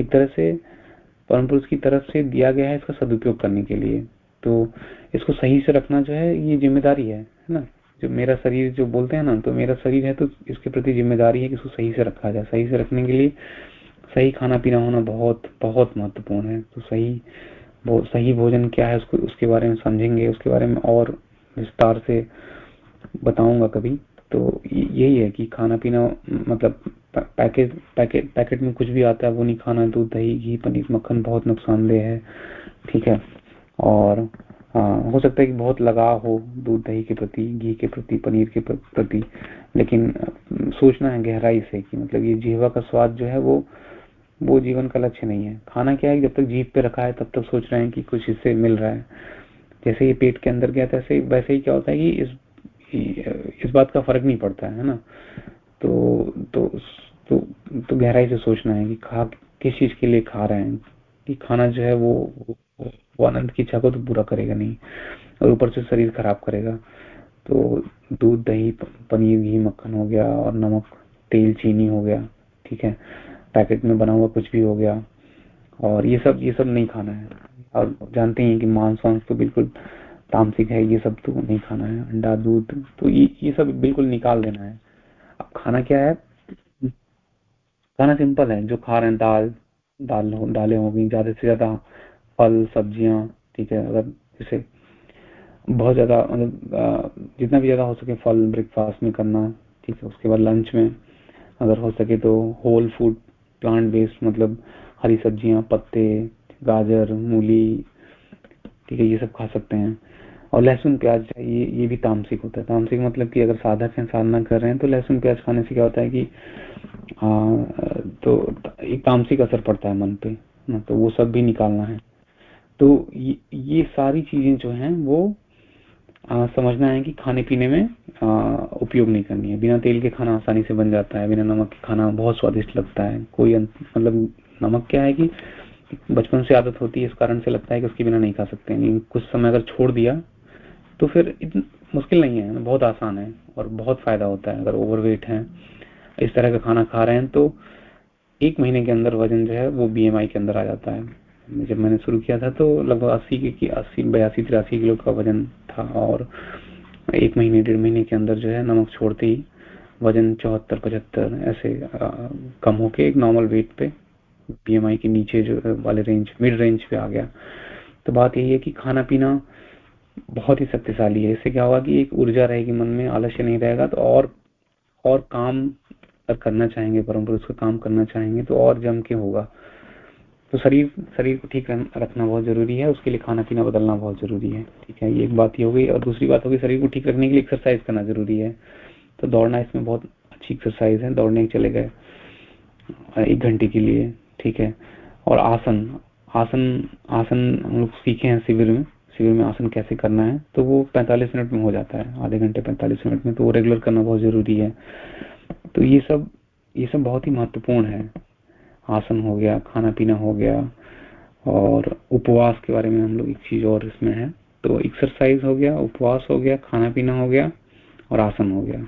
एक तरह से परम पुरुष की तरफ़ से दिया गया है इसका सदुपयोग करने के लिए। तो इसको सही से रखना जो है ये ज़िम्मेदारी है ना। जो मेरा शरीर जो बोलते हैं ना तो मेरा शरीर है तो इसके प्रति ज़िम्मेदारी है कि इसको सही से रखा जाए। सही से रखने के लिए सही खाना पीना होना बहुत बहुत महत्वपूर्ण है। तो सही वो सही भोजन क्या है उसको, उसके बारे में समझेंगे, उसके बारे में और विस्तार से बताऊँगा कभी। तो यही है कि खाना पीना मतलब पैकेट पैकेट पैकेट में कुछ भी आता है, वो नहीं खाना दूध, दही, घी, पनीर, मक्खन बहुत नुकसानदेह है। ठीक है? और हो सकता है कि बहुत लगाव हो दूध दही के प्रति घी के प्रति पनीर के प्रति लेकिन सोचना है गहराई से कि मतलब ये जीवा का स्वाद जो है वो वो जीवन का लक्ष्य नहीं है। खाना क्या है जब तक जीप पे रखा है तब तक सोच रहे हैं कि कुछ इससे मिल रहा है। जैसे ये पेट के अंदर गया तैसे वैसे ही क्या होता है कि इस इस बात का फ़र्क नहीं पड़ता है ना? तो तो तो, तो गहराई से सोचना है कि खा किस चीज़ के लिए खा रहे हैं? कि खाना जो है वो वो आनंद की इच्छा को तो पूरा करेगा नहीं और ऊपर से शरीर खराब करेगा। तो दूध दही पनीर घी मक्खन हो गया और नमक तेल चीनी हो गया ठीक है। पैकेट में बना हुआ कुछ भी हो गया और ये सब ये सब नहीं खाना है। और जानते हैं कि मांस वांस तो बिल्कुल तामसिक है ये सब तो नहीं खाना है। अंडा दूध तो ये ये सब बिल्कुल निकाल देना है। अब खाना क्या है? खाना सिंपल है जो खा रहे हैं दाल दाल हो, दालें हो गई ज़्यादा से ज़्यादा फल सब्ज़ियाँ ठीक है अगर जैसे बहुत ज़्यादा मतलब जितना भी ज़्यादा हो सके फल ब्रेकफास्ट में करना ठीक है उसके बाद लंच में अगर हो सके तो होल फ़ूड प्लांट बेस्ड मतलब हरी सब्ज़ियाँ पत्ते गाजर मूली ठीक है ये सब खा सकते हैं। और लहसुन प्याज ये ये भी तामसिक होता है। तामसिक मतलब कि अगर साधक हैं साधना कर रहे हैं तो लहसुन प्याज खाने से क्या होता है कि आ, तो एक तामसिक असर पड़ता है मन पे ना तो वो सब भी निकालना है। तो ये, ये सारी चीज़ें जो हैं वो आ, समझना है कि खाने पीने में आ, उपयोग नहीं करनी है। बिना तेल के खाना आसानी से बन जाता है बिना नमक के खाना बहुत स्वादिष्ट लगता है। कोई मतलब नमक क्या है कि बचपन से आदत होती है इस कारण से लगता है कि उसके बिना नहीं खा सकते नहीं कुछ समय अगर छोड़ दिया तो फिर मुश्किल नहीं है बहुत आसान है और बहुत फ़ायदा होता है। अगर ओवरवेट है इस तरह का खाना खा रहे हैं तो एक महीने के अंदर वज़न जो है वो बीएमआई के अंदर आ जाता है। जब मैंने शुरू किया था तो लगभग अस्सी के अस्सी बयासी तिरासी किलो का वज़न था और एक महीने डेढ़ महीने के अंदर जो है नमक छोड़ते ही वज़न चौहत्तर पचहत्तर ऐसे आ, कम होके एक नॉर्मल वेट पे बीएमआई के नीचे जो वाले रेंज मिड रेंज पे आ गया। तो बात यही है कि खाना पीना बहुत ही शक्तिशाली है। इससे क्या होगा कि एक ऊर्जा रहेगी मन में आलस्य नहीं रहेगा तो और और काम करना चाहेंगे परम पुरुष का काम करना चाहेंगे तो और जम के होगा। तो शरीर शरीर को ठीक रखना बहुत ज़रूरी है, उसके लिए खाना पीना बदलना बहुत ज़रूरी है, ठीक है, ये एक बात ही हो गई। और दूसरी बात होगी शरीर को ठीक रखने के लिए एक्सरसाइज करना ज़रूरी है। तो दौड़ना इसमें बहुत अच्छी एक्सरसाइज है, दौड़ने चले गए एक घंटे के लिए, ठीक है। और आसन आसन आसन हम लोग सीखे हैं शिविर में शिविर में आसन कैसे करना है तो वो 45 मिनट में हो जाता है, आधे घंटे 45 मिनट में तो वो रेगुलर करना बहुत ज़रूरी है। तो ये सब ये सब बहुत ही महत्वपूर्ण है। आसन हो गया, खाना पीना हो गया और उपवास के बारे में हम लोग एक चीज़ और इसमें है। तो एक्सरसाइज हो गया, उपवास हो गया, खाना पीना हो गया और आसन हो गया।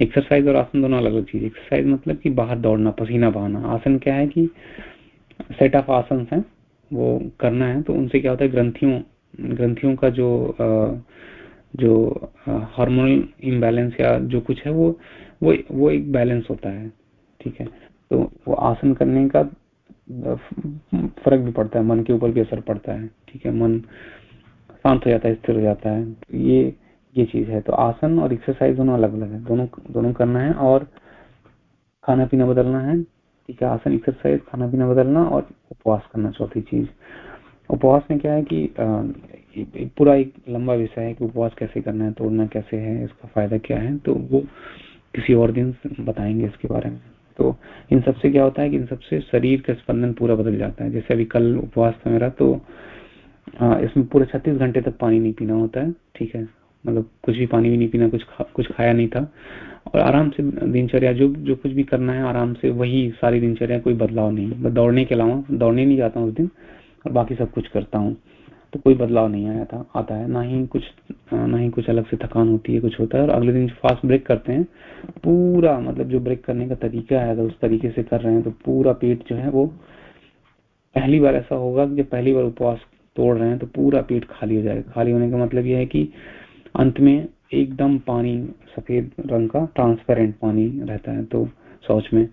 एक्सरसाइज और आसन दोनों अलग अलग चीज़। एक्सरसाइज मतलब कि बाहर दौड़ना, पसीना बहाना। आसन क्या है कि सेट ऑफ़ आसन है, वो करना है तो उनसे क्या होता है, ग्रंथियों ग्रंथियों का जो जो हार्मोनल इम्बैलेंस या जो कुछ है, वो वो वो एक बैलेंस होता है। ठीक है? तो वो आसन करने का फ़र्क भी पड़ता है, मन के ऊपर भी असर पड़ता है, ठीक है? मन शांत हो जाता है, स्थिर हो जाता है तो ये ये चीज़ है। तो आसन और एक्सरसाइज दोनों अलग अलग है, दोनों दोनों करना है और खाना पीना बदलना है, ठीक है? आसन एक्सरसाइज खाना पीना बदलना और उपवास करना चौथी चीज़। उपवास में क्या है कि पूरा एक लंबा विषय है कि उपवास कैसे करना है, तोड़ना कैसे है, इसका फ़ायदा क्या है तो वो किसी और दिन बताएँगे इसके बारे में। तो इन सबसे क्या होता है कि इन सबसे शरीर का स्पंदन पूरा बदल जाता है। जैसे अभी कल उपवास था मेरा तो आ, इसमें पूरे छत्तीस घंटे तक पानी नहीं पीना होता है ठीक है? मतलब कुछ भी पानी भी नहीं पीना कुछ खा, कुछ खाया नहीं था। और आराम से दिनचर्या जो जो कुछ भी करना है आराम से वही सारी दिनचर्या कोई बदलाव नहीं। मैं दौड़ने के अलावा दौड़ने नहीं जाता हूँ उस दिन और बाकी सब कुछ करता हूँ। तो कोई बदलाव नहीं आया था, आता है। ना ही कुछ, ना ही कुछ अलग से थकान होती है, कुछ होता है। और अगले दिन फास्ट ब्रेक करते हैं। पूरा मतलब जो ब्रेक करने का तरीका है, अगर उस तरीके से कर रहे हैं तो पूरा पेट जो है वो पहली बार ऐसा होगा कि जब पहली बार उपवास तोड़ रहे हैं तो पूरा पेट खाली हो जाएगा। खाली होने का मतलब यह है कि अंत में एकदम पानी, सफ़ेद रंग का ट्रांसपेरेंट पानी रहता है तो शौच में।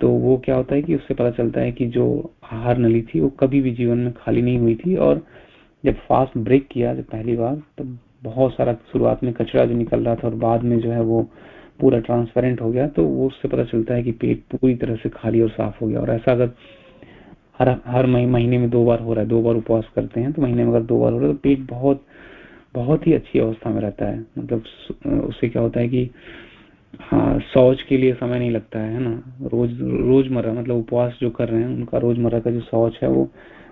तो वो क्या होता है कि उससे पता चलता है कि जो आहार नली थी, वो कभी भी जीवन में खाली नहीं हुई थी। और जब फास्ट ब्रेक किया जब पहली बार तो बहुत सारा शुरुआत में कचरा जो निकल रहा था और बाद में जो है वो पूरा ट्रांसपेरेंट हो गया तो वो उससे पता चलता है कि पेट पूरी तरह से खाली और साफ़ हो गया। और ऐसा अगर हर हर महीने में दो बार हो रहा है, दो बार उपवास करते हैं तो महीने में अगर दो बार हो रहा है तो पेट बहुत बहुत ही अच्छी अवस्था में रहता है। मतलब उससे क्या होता है कि हाँ शौच के लिए समय नहीं लगता है ना? रोज, रोज़मर्रा मतलब उपवास जो कर रहे हैं, उनका रोज़मर्रा का जो शौच है, वो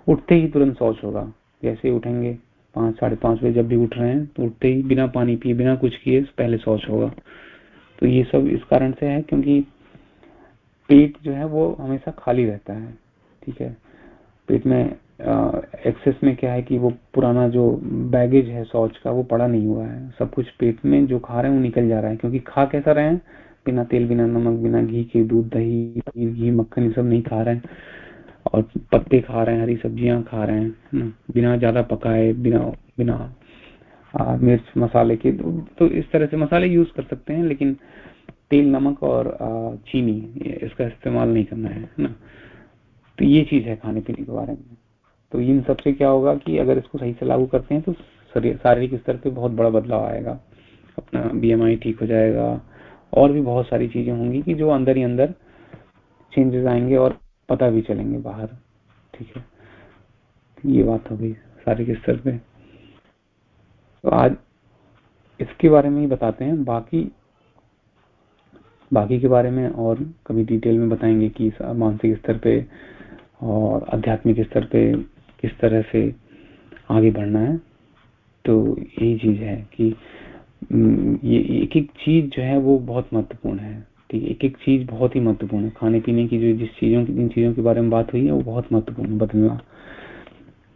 उठते ही तुरंत शौच होगा। जैसे उठेंगे? पाँच, साढ़े पाँच बजे जब भी उठ रहे हैं तो उठते ही बिना पानी पिए, बिना कुछ किए, पहले शौच होगा। तो ये सब इस कारण से है क्योंकि पेट जो है वो हमेशा खाली रहता है, ठीक है? पेट में एक्सेस में क्या है कि वो पुराना जो बैगेज है शौच का, वो पड़ा नहीं हुआ है। सब कुछ पेट में जो खा रहे हैं, वो निकल जा रहा है। क्योंकि खा कैसा रहे हैं? बिना तेल, बिना नमक, बिना घी के दूध, दही घी, मक्खन, ये सब नहीं खा रहे हैं। और पत्ते खा रहे हैं हरी सब्ज़ियाँ खा रहे हैं बिना ज़्यादा पकाए बिना बिना आ, मिर्च मसाले के तो, तो इस तरह से मसाले यूज़ कर सकते हैं लेकिन तेल नमक और आ, चीनी इसका इस्तेमाल नहीं करना है ना? तो ये चीज़ है खाने पीने के बारे में। तो इन सबसे क्या होगा कि अगर इसको सही से लागू करते हैं तो शारीरिक स्तर पे बहुत बड़ा बदलाव आएगा अपना बीएमआई ठीक हो जाएगा और भी बहुत सारी चीज़ें होंगी कि जो अंदर ही अंदर चेंजेस आएँगे और पता भी चलेंगे बाहर। ठीक है? ये बात हो गई शारीरिक स्तर पे। तो आज इसके बारे में ही बताते हैं। बाकी बाकी के बारे में और कभी डिटेल में बताएँगे कि मानसिक स्तर पे और आध्यात्मिक स्तर पे किस तरह से आगे बढ़ना है। तो यही चीज़ है कि ये एक एक चीज़ जो है वो बहुत महत्वपूर्ण है। ठीक है एक एक चीज़ बहुत ही महत्वपूर्ण है। खाने पीने की जो जिस चीज़ों की, जिन चीज़ों के बारे में बात हुई है, वो बहुत महत्वपूर्ण बदलना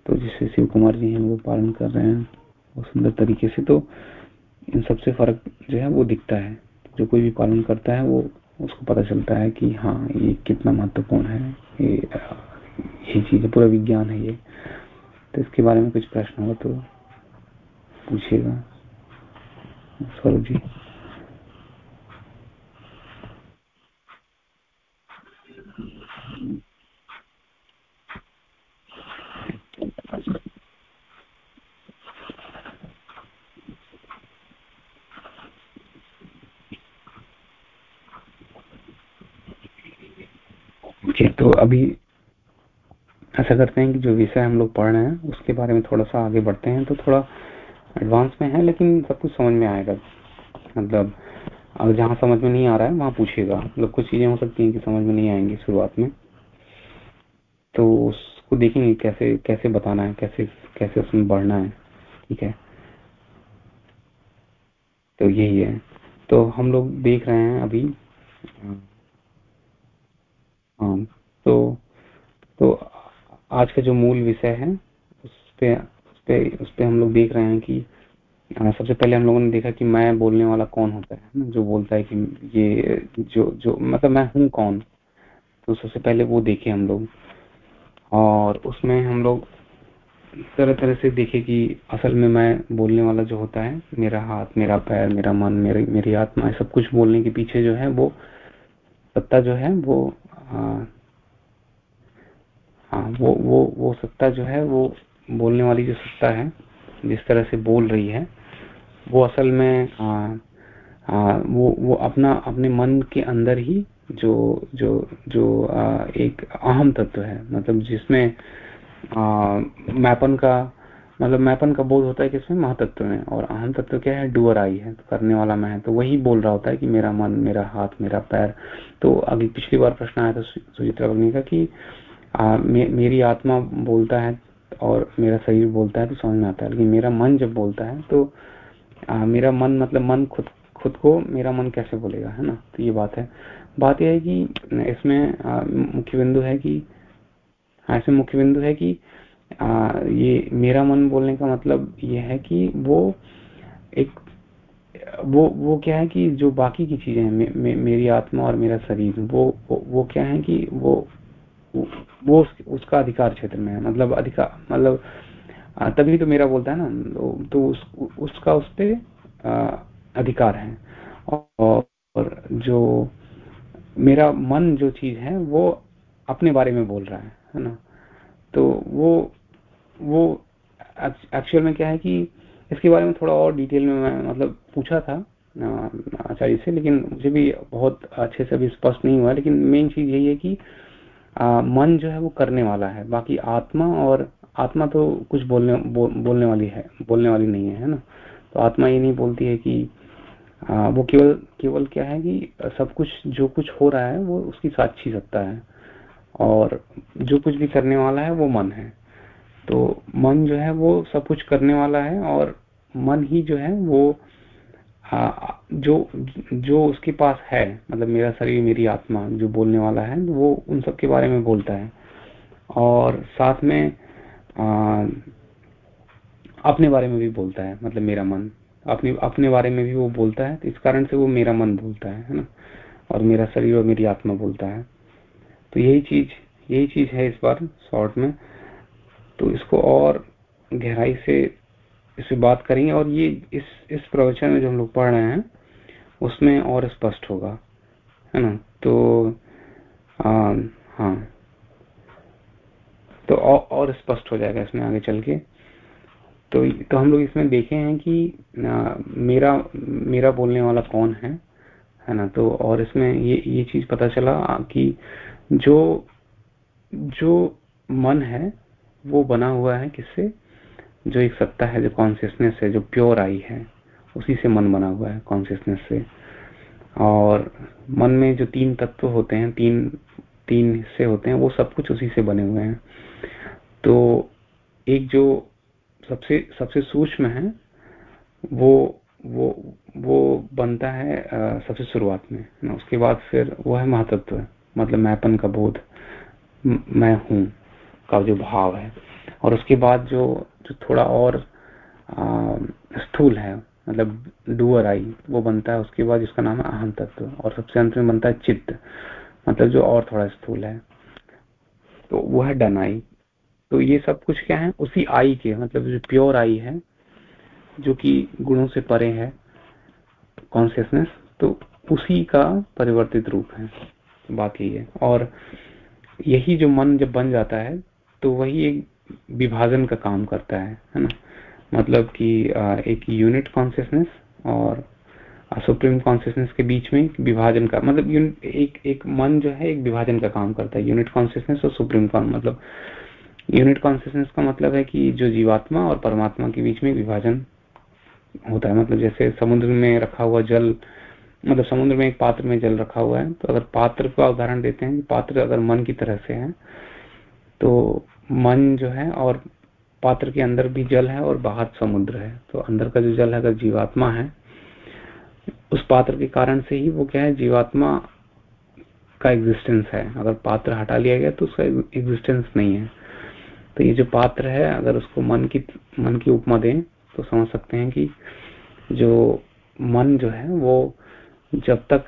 तो जिससे शिव कुमार जी हैं, वो पालन कर रहे हैं, वो सुंदर तरीके से। तो इन सबसे फ़र्क जो है, वो दिखता है। जो कोई भी पालन करता है, वो उसको पता चलता है कि हाँ ये कितना महत्वपूर्ण है, ये ये चीज़ पूरा विज्ञान है ये। तो इसके बारे में कुछ प्रश्न हो तो पूछिएगा। स्वरूप जी। ओके तो अभी ऐसा करते हैं कि जो विषय हम लोग पढ़ रहे हैं, उसके बारे में थोड़ा सा आगे बढ़ते हैं तो थोड़ा एडवांस में है, लेकिन सब कुछ समझ में आएगा। मतलब अगर जहाँ समझ में नहीं आ रहा है, वहाँ पूछिएगा। मतलब कुछ चीज़ें हो सकती हैं कि समझ में नहीं आएँगी शुरुआत में। तो उसको देखेंगे कैसे कैसे बताना है, कैसे कैसे उसमें बढ़ना है। ठीक है? तो यही है। तो हम लोग देख रहे हैं अभी हाँ तो तो आज का जो मूल विषय है, उस पे उस पे उस पे हम लोग देख रहे हैं कि सबसे पहले हम लोगों ने देखा कि मैं बोलने वाला कौन होता है जो बोलता है कि ये, जो जो मतलब मैं हूँ कौन? तो सबसे पहले वो देखे हम लोग, और उसमें हम लोग तरह तरह से देखे कि असल में मैं बोलने वाला जो होता है, मेरा हाथ, मेरा पैर, मेरा मन, मेरी मेरी आत्मा सब कुछ बोलने के पीछे जो है, वो सत्ता जो है, वो हाँ। हाँ वो वो वो सत्ता जो है वो बोलने वाली जो सत्ता है जिस तरह से बोल रही है वो असल में आ, आ, वो वो अपना अपने मन के अंदर ही जो जो जो आ, एक अहम तत्व है। मतलब जिसमें मैपन का मतलब मैपन का बोध होता है कि इसमें महातत्व में और अहम तत्व क्या है? डुअर आई है तो करने वाला मैं है। तो वही बोल रहा होता है कि मेरा मन मेरा हाथ मेरा पैर। तो अभी पिछली बार प्रश्न आया था सुचित्रा बग्नि का कि आ, मे, मेरी आत्मा बोलता है और मेरा शरीर बोलता है तो समझ में आता है। लेकिन मेरा मन जब बोलता है तो आ, मेरा मन मतलब मन खुद खुद को मेरा मन कैसे बोलेगा है ना? तो ये बात है। बात यह है कि इसमें मुख्य बिंदु है कि ऐसे मुख्य बिंदु है कि आ, ये मेरा मन बोलने का मतलब ये है कि वो एक वो वो क्या है कि जो बाकी की चीज़ें हैं मे, मे, मेरी आत्मा और मेरा शरीर वो वो, वो क्या है कि वो वो उस, उसका अधिकार क्षेत्र में है। मतलब अधिकार मतलब तभी तो मेरा बोलता है ना तो उस, उसका उस पर अधिकार है। और, और जो मेरा मन जो चीज़ है वो अपने बारे में बोल रहा है है ना? तो वो वो एक्चुअल में क्या है कि इसके बारे में थोड़ा और डिटेल में मैं मतलब पूछा था आचार्य से लेकिन मुझे भी बहुत अच्छे से अभी स्पष्ट नहीं हुआ लेकिन मेन चीज़ यही है कि आ, मन जो है वो करने वाला है बाकी आत्मा और आत्मा तो कुछ बोलने बो, बोलने वाली है बोलने वाली नहीं है है ना? तो आत्मा ये नहीं बोलती है कि आ, वो केवल केवल क्या है कि सब कुछ जो कुछ हो रहा है वो उसकी साक्षी सत्ता है और जो कुछ भी करने वाला है वो मन है। तो मन जो है वो सब कुछ करने वाला है और मन ही जो है वो आ, जो जो उसके पास है मतलब मेरा शरीर मेरी आत्मा जो बोलने वाला है वो उन सब के बारे में बोलता है। और साथ में आ, अपने बारे में भी बोलता है मतलब मेरा मन। अपने अपने बारे में भी वो बोलता है तो इस कारण से वो मेरा मन बोलता है है ना? और मेरा शरीर और मेरी आत्मा बोलता है। तो यही चीज़ यही चीज़ है इस बार शॉर्ट में। तो इसको और गहराई से इसे बात करेंगे और ये इस इस प्रवचन में जो हम लोग पढ़ रहे हैं उसमें और स्पष्ट होगा है ना? तो आ, हाँ। तो और, और स्पष्ट हो जाएगा इसमें आगे चल के। तो तो हम लोग इसमें देखे हैं कि आ, मेरा मेरा बोलने वाला कौन है है ना? तो और इसमें ये ये चीज़ पता चला कि जो जो मन है वो बना हुआ है किससे? जो एक सत्ता है जो कॉन्सियसनेस है जो प्योर आई है उसी से मन बना हुआ है कॉन्सियसनेस से। और मन में जो तीन तत्व होते हैं तीन तीन हिस्से होते हैं वो सब कुछ उसी से बने हुए हैं। तो एक जो सबसे सबसे सूक्ष्म है वो वो वो बनता है आ, सबसे शुरुआत में। ना उसके बाद फिर वो है महातत्व मतलब मैपन का बोध मैं हूँ। का जो भाव है। और उसके बाद जो जो थोड़ा और स्थूल है मतलब डुअर आई, वो बनता है। उसके बाद जिसका नाम है अहम तत्व। और सबसे अंत में बनता है चित्त। मतलब जो और थोड़ा स्थूल है। तो वो है डन आई। तो ये सब कुछ क्या है? उसी आई के मतलब जो प्योर आई है, जो कि गुणों से परे है कॉन्सियसनेस तो उसी का परिवर्तित रूप है। बात यही है। और यही जो मन जब बन जाता है तो वही एक विभाजन का काम करता है है ना? मतलब कि एक यूनिट कॉन्सियसनेस और सुप्रीम कॉन्सियसनेस के बीच में विभाजन का मतलब एक एक मन जो है एक विभाजन का काम करता है। यूनिट कॉन्सियसनेस और सुप्रीम कॉन मतलब यूनिट कॉन्सियसनेस का मतलब है कि जो जीवात्मा और परमात्मा के बीच में विभाजन होता है। मतलब जैसे समुद्र में रखा हुआ जल मतलब समुद्र में एक पात्र में जल रखा हुआ है तो अगर पात्र का उदाहरण देते हैं पात्र अगर मन की तरह से है तो मन जो है और पात्र के अंदर भी जल है और बाहर समुद्र है। तो अंदर का जो जल है, अगर जीवात्मा है, उस पात्र के कारण से ही वो क्या है, जीवात्मा का एग्जिस्टेंस है। अगर पात्र हटा लिया गया तो उसका एग्जिस्टेंस नहीं है। तो ये जो पात्र है, अगर उसको मन की मन की उपमा दें तो समझ सकते हैं कि जो मन जो है, वो जब तक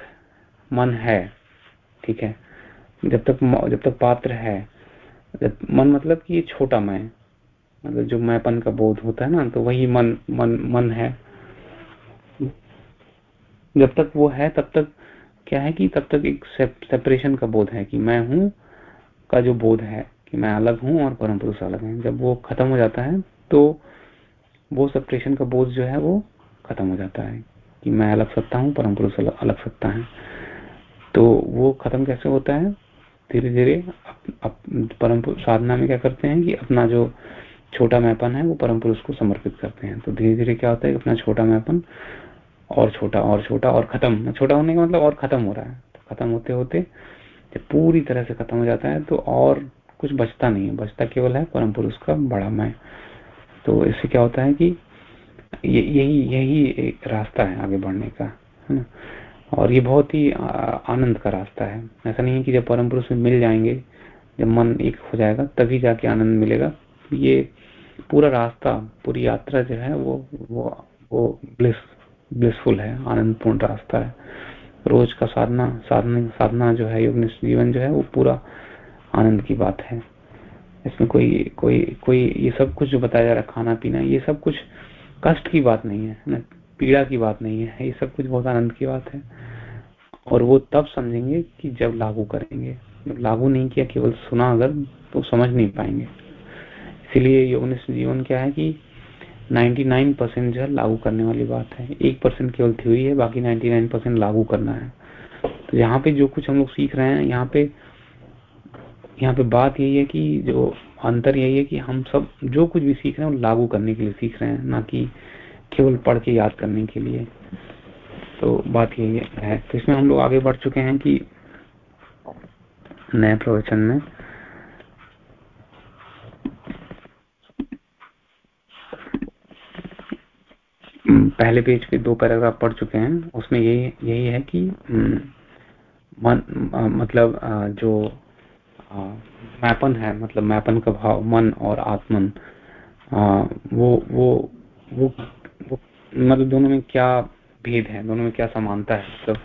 मन है, ठीक है, जब तक जब तक पात्र है मन मतलब कि ये छोटा मैं मतलब जो मैंपन का बोध होता है ना तो वही मन मन मन है। जब तक वो है तब तक क्या है कि तब तक एक सेपरेशन का बोध है कि मैं हूँ का जो बोध है कि मैं अलग हूँ और परम पुरुष अलग है। जब वो खत्म हो जाता है तो वो सेपरेशन का बोध जो है वो खत्म हो जाता है कि मैं अलग सत्ता हूँ परम पुरुष अलग, सत्ता है। तो वो खत्म कैसे होता है? धीरे धीरे परम साधना में क्या करते हैं कि अपना जो छोटा मैपन है, वो परम पुरुष को समर्पित करते हैं। तो धीरे धीरे क्या होता है अपना छोटा मैपन और छोटा और छोटा, और खत्म। छोटा होने का मतलब और खत्म हो रहा है। तो खत्म होते होते जब पूरी तरह से खत्म हो जाता है तो और कुछ बचता नहीं है। बचता केवल है परम पुरुष का बड़ा मैं। तो इससे क्या होता है कि यही यही एक रास्ता है आगे बढ़ने का, है ना? और ये बहुत ही आनंद का रास्ता है। ऐसा नहीं है कि जब परम पुरुष में मिल जाएँगे, जब मन एक हो जाएगा, तभी जाके आनंद मिलेगा। ये पूरा रास्ता, पूरी यात्रा जो है, वो वो वो ब्लिस, ब्लिसफुल है, आनंदपूर्ण रास्ता है। रोज का साधना साधना साधना जो है, योग जीवन जो है, वो पूरा आनंद की बात है। इसमें कोई कोई कोई ये सब कुछ जो बताया जा रहा है खाना पीना ये सब कुछ कष्ट की बात नहीं है ना? पीड़ा की बात नहीं है, ये सब कुछ बहुत आनंद की बात है। और वो तब समझेंगे कि जब लागू करेंगे। जब लागू नहीं किया, केवल सुना अगर तो समझ नहीं पाएँगे। इसीलिए योग जीवन क्या है कि 99 परसेंट जो लागू करने वाली बात है। एक परसेंट केवल थ्योरी है, बाकी 99 परसेंट लागू करना है। तो यहाँ पे जो कुछ हम लोग सीख रहे हैं, यहाँ पे यहाँ पे बात यही है कि जो अंतर यही है कि हम सब जो कुछ भी सीख रहे हैं, वो लागू करने के लिए सीख रहे हैं। ना कि केवल पढ़ के याद करने के लिए। तो बात यही है। तो इसमें हम लोग आगे बढ़ चुके हैं कि नए प्रवचन में। पहले पेज पे दो पैराग्राफ पढ़ चुके हैं। उसमें यही यही है कि हम्म, मन मतलब जो मैपन है मतलब मैपन का भाव मन और आत्मन वो वो, वो मतलब दोनों में क्या भेद है? दोनों में क्या समानता है? मतलब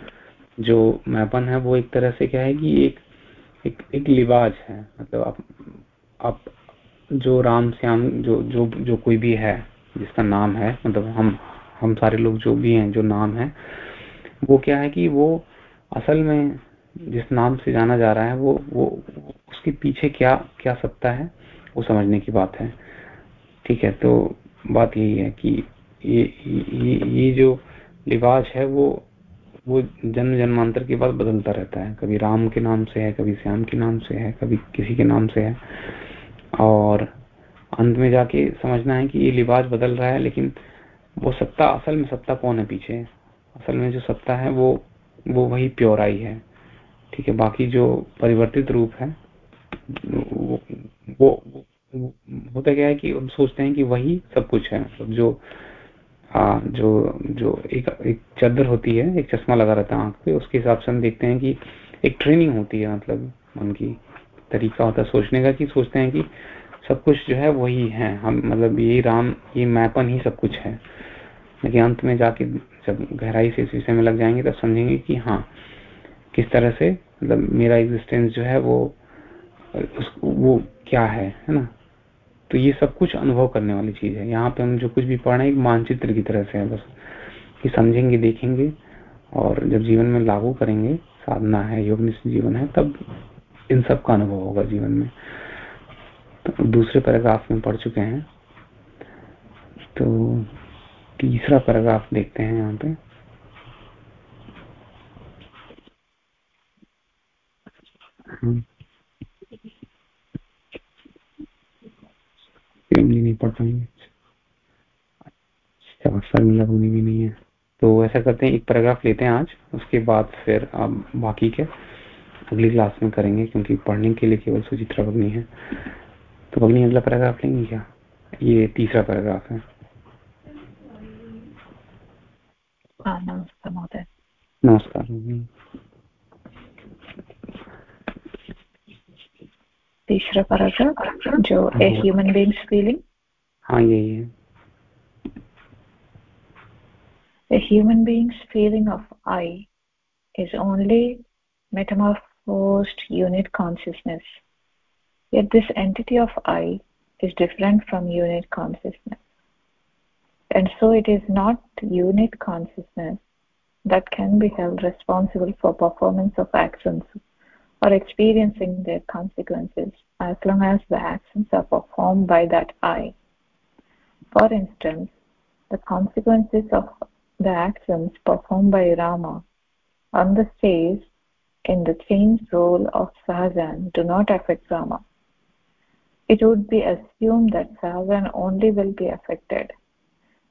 जो मैपन है वो एक तरह से क्या है कि एक एक, एक लिबाज है। मतलब आप आप जो राम श्याम जो जो जो कोई भी है जिसका नाम है मतलब हम हम सारे लोग जो भी हैं जो नाम है वो क्या है कि वो असल में जिस नाम से जाना जा रहा है वो वो उसके पीछे क्या क्या सत्ता है वो समझने की बात है। ठीक है तो बात यही है कि ये ये, जो लिबास है वो वो जन्म जन्मांतर के बाद बदलता रहता है। कभी राम के नाम से है कभी श्याम के नाम से है कभी किसी के नाम से है। और अंत में जाके समझना है कि ये लिबास बदल रहा है लेकिन वो सत्ता असल में सत्ता कौन है पीछे? असल में जो सत्ता है वो वो वही प्योराई है। ठीक है बाकी जो परिवर्तित रूप है वो, वो, वो होता क्या है कि हम सोचते हैं कि वही सब कुछ है। मतलब जो आ, जो जो एक एक चादर होती है एक चश्मा लगा रहता है आँख पे उसके हिसाब से हम देखते हैं कि एक ट्रेनिंग होती है मतलब उनकी तरीका होता है सोचने का कि सोचते हैं कि सब कुछ जो है वही है। हम मतलब ये राम ये मैपन ही सब कुछ है। लेकिन अंत में जाके जब गहराई से इस विषय में लग जाएँगे तब समझेंगे कि हाँ किस तरह से मतलब मेरा एग्जिस्टेंस जो है वो उस, वो क्या है है ना? तो ये सब कुछ अनुभव करने वाली चीज़ है। यहाँ पे हम जो कुछ भी पढ़ रहे हैं एक मानचित्र की तरह से है बस। कि समझेंगे देखेंगे और जब जीवन में लागू करेंगे साधना है योग जीवन है तब इन सब का अनुभव होगा जीवन में। तो दूसरे पैराग्राफ में पढ़ चुके हैं। तो तीसरा पैराग्राफ देखते हैं यहाँ पे। हम्म। नहीं पढ़ पाएँगे अच्छा फॉर्मूला होनी भी नहीं है। तो ऐसा करते हैं एक पैराग्राफ लेते हैं आज उसके बाद फिर अब बाकी के अगली क्लास में करेंगे क्योंकि पढ़ने के लिए केवल सुचित्रा भगनी है। तो भगनी अगला पैराग्राफ लेंगे क्या? ये तीसरा पैराग्राफ है। नमस्कार महोदय। नमस्कार तीसरा पैराग्राफ जो ए ह्यूमन बीइंग्स फीलिंग हाँ यही है A human being's feeling of I is only metamorphosed unit consciousness. Yet this entity of I is different from unit consciousness. And so it is not unit consciousness that can be held responsible for performance of actions or experiencing their consequences as long as the actions are performed by that I. For instance, the consequences of the actions performed by Rama on the stage in the changed role of Sahajan do not affect Rama. It would be assumed that Sahajan only will be affected,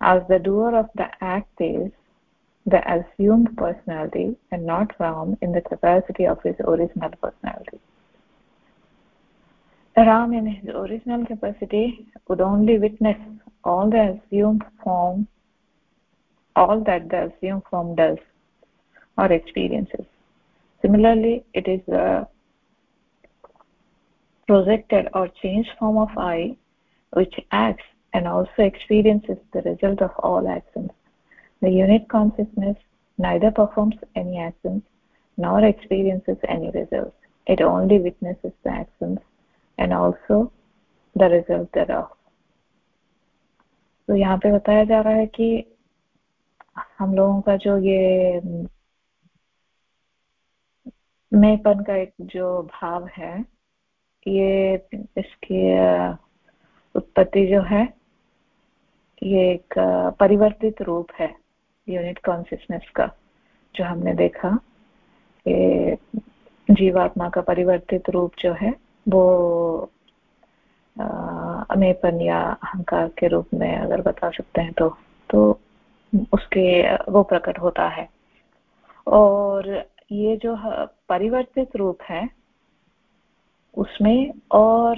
as the doer of the act is the assumed personality and not Ram in the capacity of his original personality. Ram in his original capacity would only witness all the assumed form all that the assumed form does or experiences. Similarly, it is the projected or changed form of I which acts and also experiences the result of all actions. The unit consciousness neither performs any actions nor experiences any results. It only witnesses the actions and also the result thereof. तो यहाँ पे बताया जा रहा है कि हम लोगों का जो ये मेपन का एक जो भाव है ये इसकी उत्पत्ति जो है ये एक परिवर्तित रूप है यूनिट कॉन्सियसनेस का, जो हमने देखा कि जीवात्मा का परिवर्तित रूप जो है, वो अमेपन या अहंकार के रूप में अगर बता सकते हैं तो तो उसके, वो प्रकट होता है। और ये जो परिवर्तित रूप है, उसमें और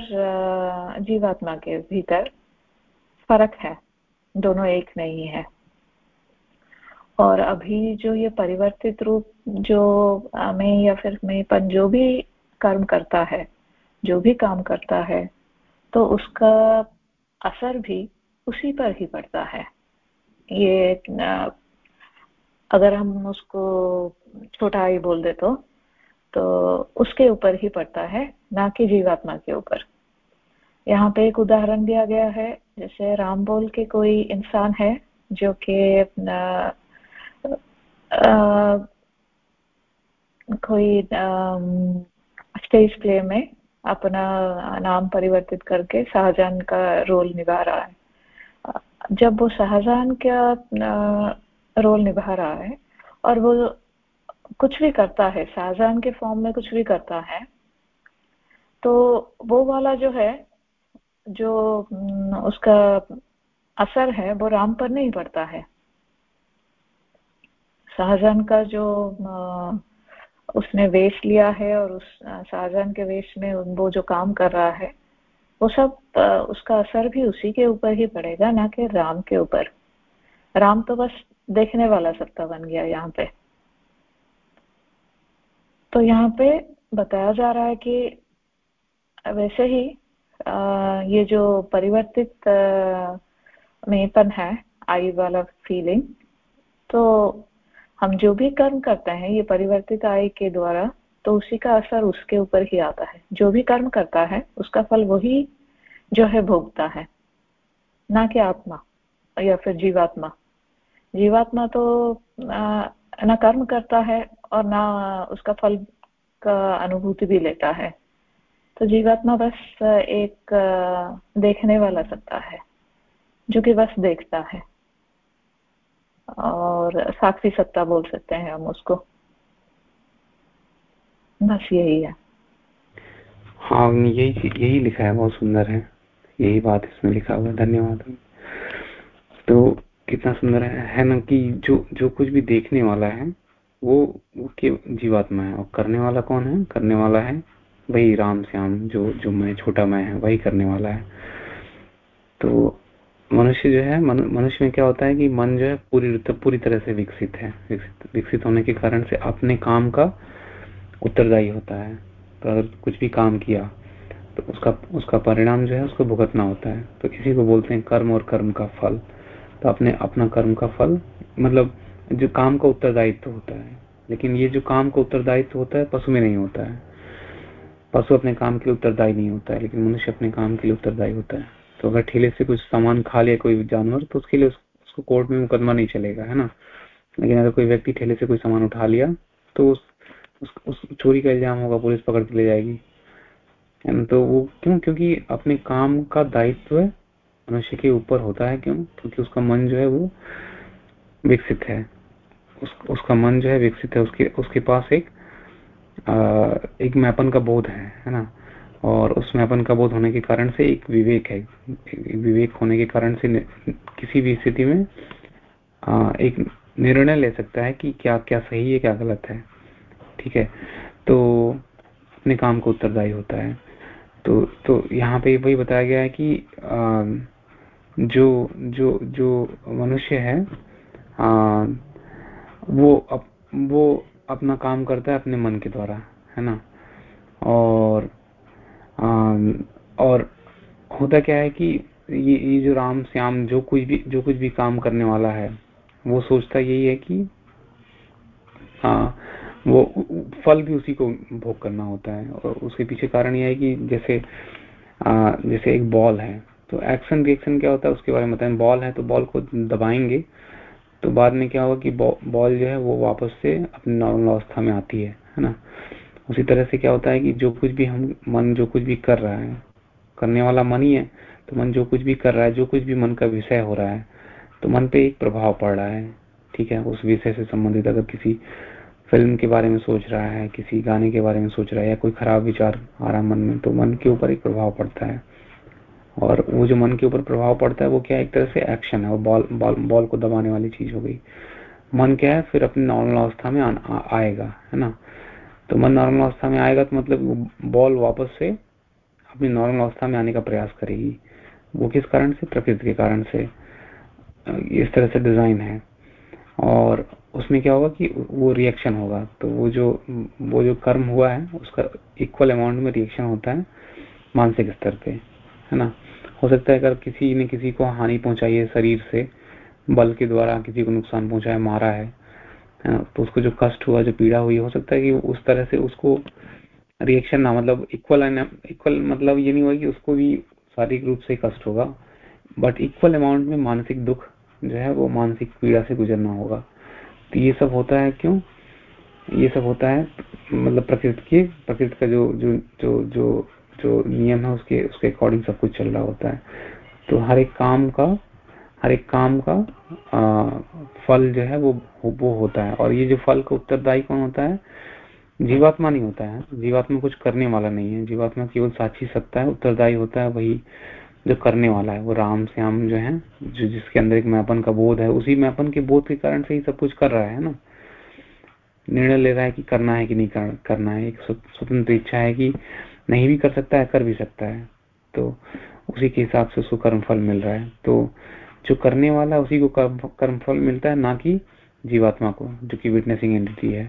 जीवात्मा के भीतर फ़र्क है, दोनों एक नहीं है। और अभी जो ये परिवर्तित रूप जो मैं या फिर मेंपन जो भी कर्म करता है, जो भी काम करता है तो उसका असर भी उसी पर ही पड़ता है। ये अगर हम उसको छोटा ही बोल दे तो तो उसके ऊपर ही पड़ता है, ना कि जीवात्मा के ऊपर। यहाँ पे एक उदाहरण दिया गया है, जैसे राम बोल के कोई इंसान है, जो कि कोई स्टेज प्ले में अपना नाम परिवर्तित करके शाहजहान का रोल निभा रहा है। जब वो शाहजहान का रोल निभा रहा है और वो कुछ भी करता है, शाहजहान के फॉर्म में कुछ भी करता है तो वो वाला जो है, जो उसका असर है, वो राम पर नहीं पड़ता है। शाहजहान का जो उसने वेश लिया है और उस शाहजहान के वेश में वो जो काम कर रहा है वो सब उसका असर भी उसी के ऊपर ही पड़ेगा ना कि राम के ऊपर। राम तो बस देखने वाला सत्ता बन गया यहाँ पे। तो यहाँ पे बताया जा रहा है कि वैसे ही आ, ये जो परिवर्तित मेपन है आई वाला फीलिंग तो हम जो भी कर्म करते हैं, ये परिवर्तित आय के द्वारा तो उसी का असर उसके ऊपर ही आता है। जो भी कर्म करता है, उसका फल वही जो है भोगता है। ना कि आत्मा, या फिर जीवात्मा। जीवात्मा तो ना कर्म करता है, और ना उसका फल का अनुभूति भी लेता है। तो जीवात्मा बस एक देखने वाला सत्ता है, जो कि बस देखता है। और साक्षी सत्ता बोल सकते हैं हम उसको। बस यही है। हाँ यही यही लिखा है, बहुत सुंदर है। यही बात इसमें लिखा हुआ धन्यवाद। तो कितना सुंदर है है ना कि जो जो कुछ भी देखने वाला है, वो के जीवात्मा है। और करने वाला कौन है? करने वाला है वही राम श्याम, जो जो मैं, छोटा मैं है, वही करने वाला है। तो मनुष्य जो है मनुष्य में क्या होता है कि मन जो है पूरी पूरी तरह से विकसित है। विकसित विकसित होने के कारण से अपने काम का उत्तरदायी होता है। तो अगर कुछ भी काम किया तो उसका उसका परिणाम जो है, उसको भुगतना होता है। तो किसी को बोलते हैं कर्म और कर्म का फल। तो अपने, अपना कर्म का फल मतलब जो काम का उत्तरदायित्व होता है। लेकिन ये जो काम का उत्तरदायित्व होता है, पशु में नहीं होता है। पशु अपने काम के लिए उत्तरदायी नहीं होता है, लेकिन मनुष्य अपने काम के लिए उत्तरदायी होता है। तो अगर ठेले से कुछ सामान खा लिया कोई जानवर तो उसके लिए उस, उसको कोर्ट में मुकदमा नहीं चलेगा है ना? लेकिन अगर कोई व्यक्ति ठेले से कोई सामान उठा लिया तो उस, उस, उस चोरी का इल्ज़ाम होगा पुलिस पकड़ के ले जाएगी। तो वो क्यों? क्योंकि अपने काम का दायित्व मनुष्य के ऊपर होता है क्यों? क्योंकि उसका मन जो है वो विकसित है। उस, उसका मन जो है विकसित है उसके उसके पास एक आ, एक मैपन का बोध है है ना? और उसमें अपन का बोध होने के कारण से एक विवेक है। विवेक होने के कारण से किसी भी स्थिति में आ, एक निर्णय ले सकता है कि क्या क्या सही है क्या गलत है। ठीक है? तो अपने काम को उत्तरदायी होता है। तो तो यहाँ पे वही बताया गया है कि आ, जो जो जो मनुष्य है आ, वो अप, वो अपना काम करता है अपने मन के द्वारा है ना? और और होता क्या है कि ये ये जो राम श्याम जो कुछ भी जो कुछ भी काम करने वाला है वो सोचता यही है कि आ, वो फल भी उसी को भोग करना होता है और उसके पीछे कारण यह है कि जैसे आ, जैसे एक बॉल है तो एक्शन रिएक्शन क्या होता है उसके बारे में बताएँ। बॉल है तो बॉल को दबाएँगे तो बाद में क्या होगा कि बॉल जो है वो वापस से अपनी नॉर्मल अवस्था में आती है है ना? उसी तरह से क्या होता है कि जो कुछ भी हम मन जो कुछ भी कर रहा है करने वाला मन ही है तो मन जो कुछ भी कर रहा है जो कुछ भी मन का विषय हो रहा है तो मन पे एक प्रभाव पड़ रहा है ठीक है? उस विषय से संबंधित अगर किसी फ़िल्म के बारे में सोच रहा है किसी गाने के बारे में सोच रहा है या कोई खराब विचार आ रहा है मन में तो मन के ऊपर एक प्रभाव पड़ता है। और वो जो मन के ऊपर प्रभाव पड़ता है वो क्या एक तरह से एक्शन है वो बॉल बॉल बॉल को दबाने वाली चीज़ हो गई। मन क्या है? फिर अपनी नॉर्मल अवस्था में आ, आएगा है ना? तो मन नॉर्मल अवस्था में आएगा तो मतलब बॉल वापस से अपनी नॉर्मल अवस्था में आने का प्रयास करेगी। वो किस कारण से? प्रकृति के कारण से। इस तरह से डिज़ाइन है। और उसमें क्या होगा कि वो रिएक्शन होगा। तो वो जो वो जो कर्म हुआ है, उसका इक्वल अमाउंट में रिएक्शन होता है मानसिक स्तर पे, है ना? हो सकता है अगर किसी ने किसी को हानि पहुंचाई है शरीर से, बल के द्वारा किसी को नुकसान पहुँचाया, मारा है तो उसको जो कष्ट हुआ, जो पीड़ा हुई, हो सकता है कि उस तरह से उसको रिएक्शन ना मतलब इक्वल इक्वल मतलब ये नहीं हुआ कि उसको भी शारीरिक रूप से कष्ट होगा बट इक्वल अमाउंट में मानसिक दुख जो है, वो मानसिक पीड़ा से गुजरना होगा। तो ये सब होता है क्यों? ये सब होता है मतलब प्रकृति के, प्रकृति का जो जो जो जो जो नियम है, उसके उसके अकॉर्डिंग सब कुछ चल रहा होता है। तो हर एक काम का हर एक काम का आ, फल जो है वो वो होता है। और ये जो फल का उत्तरदायी कौन होता है? जीवात्मा नहीं होता है। जीवात्मा कुछ करने वाला नहीं है। जीवात्मा केवल साक्षी सत्ता है उत्तरदायी होता है वही जो करने वाला है। वो राम श्याम जो है जो जिसके अंदर एक मैपन का बोध है उसी मैपन के बोध के कारण से ही सब कुछ कर रहा है ना? निर्णय ले रहा है कि करना है कि नहीं कर, करना है। एक स्वतंत्र इच्छा है कि नहीं भी कर सकता है कर भी सकता है। तो उसी के हिसाब से उसको कर्म फल मिल रहा है। तो जो करने वाला उसी को कर्मफल मिलता है, ना कि जीवात्मा को, जो कि विटनेसिंग एंटिटी है।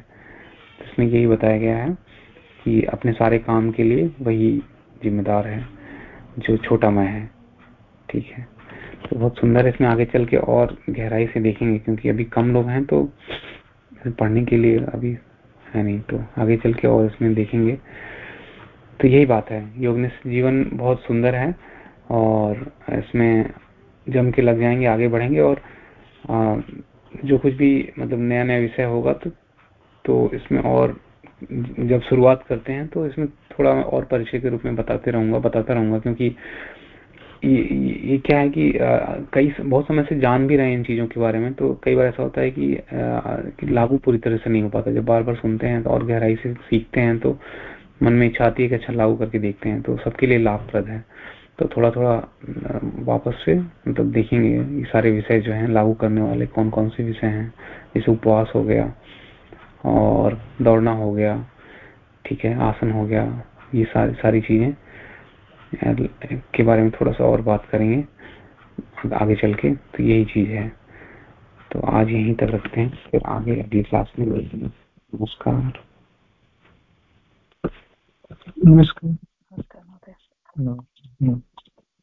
इसमें यही बताया गया है कि अपने सारे काम के लिए वही जिम्मेदार है, जो छोटा मैं है। ठीक है। तो बहुत सुंदर इसमें आगे चल के और गहराई से देखेंगे, क्योंकि अभी कम लोग हैं तो पढ़ने के लिए अभी है नहीं तो आगे चल के और इसमें देखेंगे। तो यही बात है योग जीवन बहुत सुंदर है और इसमें जम के लग जाएँगे आगे बढ़ेंगे और आ, जो कुछ भी मतलब नया नया विषय होगा तो तो इसमें और जब शुरुआत करते हैं तो इसमें थोड़ा मैं और परिचय के रूप में बताते रहूँगा बताता रहूँगा क्योंकि ये, ये क्या है कि कई बहुत समय से जान भी रहे हैं इन चीज़ों के बारे में तो कई बार ऐसा होता है कि, आ, कि लागू पूरी तरह से नहीं हो पाता। जब बार बार सुनते हैं तो और गहराई से सीखते हैं तो मन में इच्छा आती है कि अच्छा लागू करके देखते हैं तो सबके लिए लाभप्रद है। तो थोड़ा थोड़ा वापस से मतलब देखेंगे ये सारे विषय जो हैं लागू करने वाले कौन कौन से विषय हैं। जैसे उपवास हो गया और दौड़ना हो गया ठीक है आसन हो गया ये सारी सारी चीज़ें के बारे में थोड़ा सा और बात करेंगे आगे चल के तो यही चीज़ है। तो आज यहीं तक रखते हैं फिर आगे अगली क्लास में नमस्कार। नमस्कार। नमस्कार। Mm.